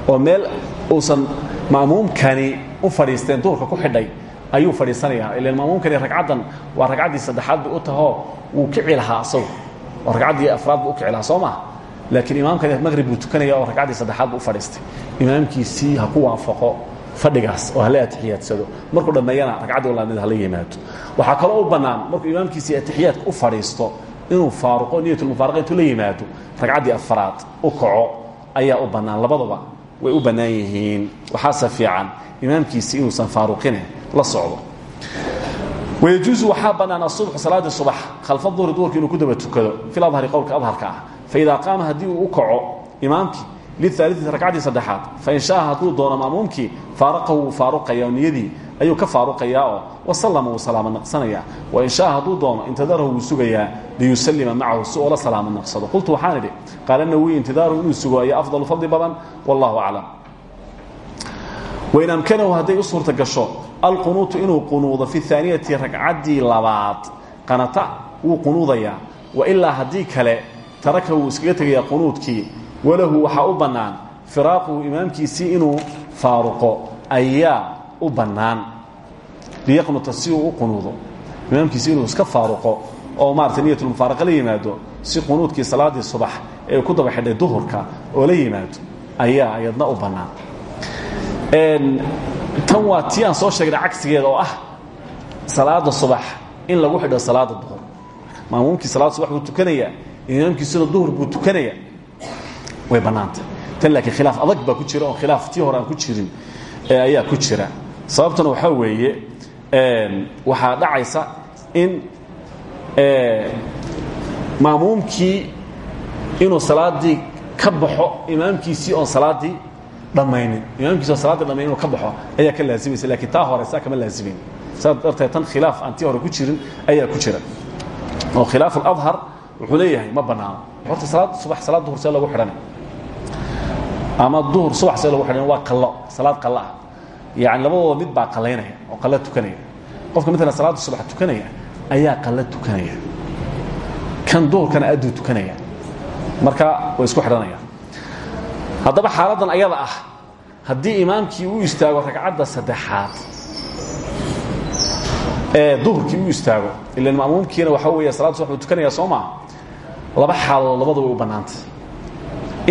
oo meel uusan ma'muumkani u fadhiisteen duhurka ku xidhay ayuu fadhiisanayaa. Ilan ma'muumkani ragcaddan waa ragcaddii saddexaad bay u tahoo wuu kici lahaa asagu. Oo ragcaddii afraad buu u kici lahaa soo maaha laakiin imaamkani maqrib buu tukanaya oo ragcaddii saddexaad buu u fadhiistay. Imaamkiisii ha ku waafaqo fadhigaas oo hala atixiyaadsado markuu dhammeeyana ragcaddii ulaamid hala yimaado. Waxaa kaloo u bannaan markuu imaamkiisii atixiyaadka u fadhiisto inuu faaruqo niyatulmufaaraqa intuu la yimaado ragcaddii afaraad u kaco ayaa u bannaan labadaba way u bannaan yihiin. Waxaase fiican imaamkiisi inuusan faaruqine la socdo. Wayajuusu waxaa bannaan asubxu salaaddii subax khalfa duhri duhurka inuu ku daba tukado. Fil adhari qowlka adharka ah. Faidaa qaama uu u kaco imaamkii liaalii ragcaddii saddexaad fain shaaa hadduu doono ma'muumkii faaraqahu wuu faaruqaya niyadii ayuu ka faaruqayaa oo wasallama wuu salaamo naqsanayaa. Wain shaaa hadduu doono intidarahu wuu sugayaa liyusallima macahu si oo la salaamo naqsado. Qultu waxaan idhi qaala nawiy intidaaruhu inuu sugo ayaa afdalu fadli badan? Wallahu aclam. Wain amkanahu hadday u suurta gasho alqunuutu inuu qunuudo fi aaniyati ragcaddii labaad. Qanata wuu qunuudayaa. Wailaa haddii kale taraka wuu iskaga tegayaa qunuudkii. Walahu waxaa u bannaan firaaquhu imaamkiisii inuu faaruqo. Ayaa u bannaan. Liyaqnuta si uu u qunuudo. Imaamkiisi inuu iska faaruqo oo maarata niyatulmufaaraqa la yimaado si qunuudkii salaaddii subax ee ku daba xidhay duhurka oo la yimaado ayaa ayadna u bannaan. Tan waa tii aan soo sheegnay cagsigeeda oo ah salaada subax in lagu xidho salaada duhur. Maamuumkii salaada subax buu tukanaya imaamkiisuna duhur buu tukanaya way bannaantah tan laakiin khilaaf adag baa ku jira oo khilaaf tii hore aan ku jirin ayaa ku jira sababtuna waxaa weeye waxaa dhacaysa in maamuumkii inuu salaaddii ka baxo imaamkiisii oon salaaddii dhammaynin imaamkiisi oon salaadii dhammaynin inuu ka baxo ayaa ka laazimaysa lakiin taa hore saa kama laazimayn saas darteed tan khilaaf aan tii hore ku jirin ayaa ku jira. Oo khilaaf اladhar wuxuu leeyahay ma bannaano. Horta salaad subax salaad duhur see lagu xidhanay. Ama duhur subax see lagu xidhan waa qallo salaad qallo ah yani labadooda mid baa qalaynaya oo qallo tukanaya. Qofka maalan salaada subax tukanaya ayaa qallo tukanaya. Kan duhurkana adduu tukanaya. Marka way isku xidhanayaan. Haddaba xaaladdan ayada ah haddii imaamkii uu istaago ragcadda saddexaad ee duhurkii u istaago ilan ma'muumkiina waxaa weeye salada subax buu tukanaya soo maa laba xaaladood labada way u bannaantay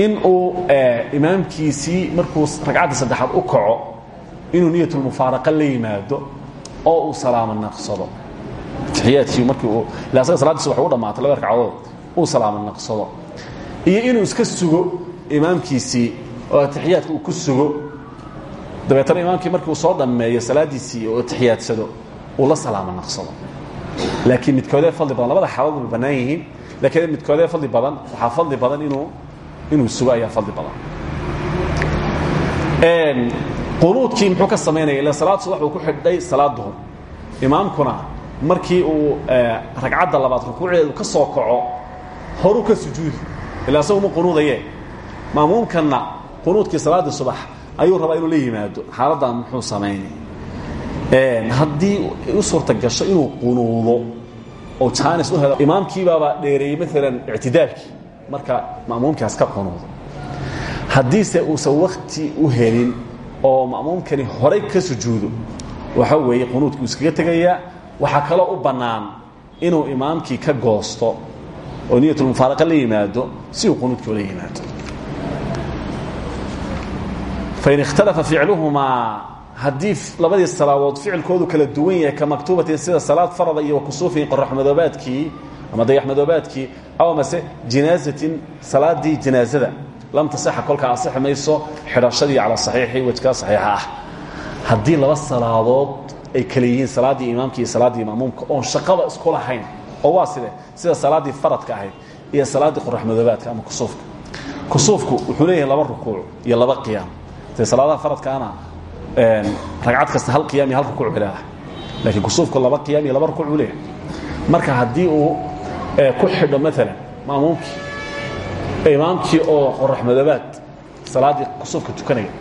in uu imaamkiisii markuu ragcadda saddexaad u kaco inuu niyatulmufaaraqa la yimaado oo uu salaamo naqsado. Atixiyaadkii markii asaga salaaddiisa waxay u dhammaatay laba ragcadood uu salaamo naqsado. Iyo inuu iska sugo imaamkiisii oo atixiyaadka ku sugo dabeetana imaamkii markii uu soo dhammeeyo salaaddiisii oo atixiyaadsado uu la salaamo naqsado. Laakiin midkoodee fadli badan labada xaaladood bay bannaan yihiin laakiin midkoodee fadli badan waxaa fadli badan inuu inuu sugo ayaa fadli badan qunuudkii muxuu ka samaynaya ila salaad subax uu ku xidhay salaad duhur imaamkuna markii uu ragcadda labaad rukuucdeedu ka soo kaco horuu ka sujuudi. Ilaa isagu ma qunuudaye maamuumkanna qunuudkii salaaddii subax ayuu rabaa inuu la yimaado. Xaaladdan muxuu samaynay haddii u suurta gasho inuu qunuudo oo jaanis u helo imaamkiibaaba dheereeyey maalan ictidaalkii marka ma'muumkaas ka qunuudo. Haddiise uusan wakti u helin oo ma'muumkani horay ka sujuudo. Waxa weeye qunuudkii uu iskaga tegayaa waxaa kaloo u bannaan inuu imaamkii ka goosto oo niyatulmufaaraqa la yimaado si uu qunuudkii ula yimaado. Fain ikhtalafa ficluhumaa haddii labadii salaadood ficilkoodu kala duwan yahay ka maktuubatin sida salaad farada iyo wakusuufin qoraxmadoobaadkii ama dayaxmadoobaadkii aw mase jinaazatin salaadii janaazada lam tasexa kolkaa asixi mayso xidhashadii cala saxiixi wejkaa saxiixa ah. Haddii laba salaadood ay kala yihiin salaaddii imaamka iyo salaaddii maamuumka oon shaqaba isku lahayn oo waa side sida salaaddii faradka ahayd iyo salaaddii qoraxmadoobaadka ama kusuufka. Kusuufku wuxuu leeyahay laba rukuuc iyo laba qiyaam. Dee salaadaha faradkaana ragcad kasta hal qiyam iyo hal rukuuc bay leedahay laakiin kusuufku laba qiyam iyo laba rukuuc buu leeyahay. Marka haddii uu ku xidho maalan maamuumkii imaamkii oo qoraxmadoobaad salaaddii kusuufka tukanaya.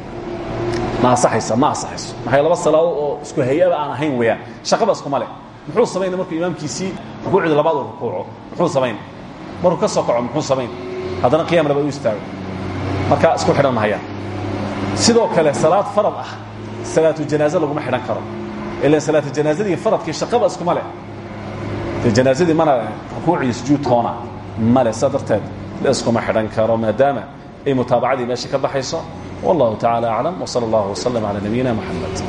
Ma asaxaysa ma asaxayso maxay laba salaadood oo isku hay'aba aan ahayn weeyaan. Shaqaba iskuma leh. Muxuu samaynay markuu imaamkiisii rukuucdii labaad uu rukuuco? Muxuu samaynay? Markuu ka soo kaco muxuu samaynay? Haddana qiyam labaad u istaago. Marka isku xidhan mahayaan sidoo kale salaad farad ah salaatu janaaze laguma xidhan karo. Ila salaatu janaazadii faradkii shaqaba iskuma leh. Dee janaazadii mana rukuuc iyo sujuud toona male saa darteed la iskuma xidhan karo maadaama ay mutaabacadii meesha ka baxayso wallahu tacala aclam wsala allahu waslm cala nabiyina moxamed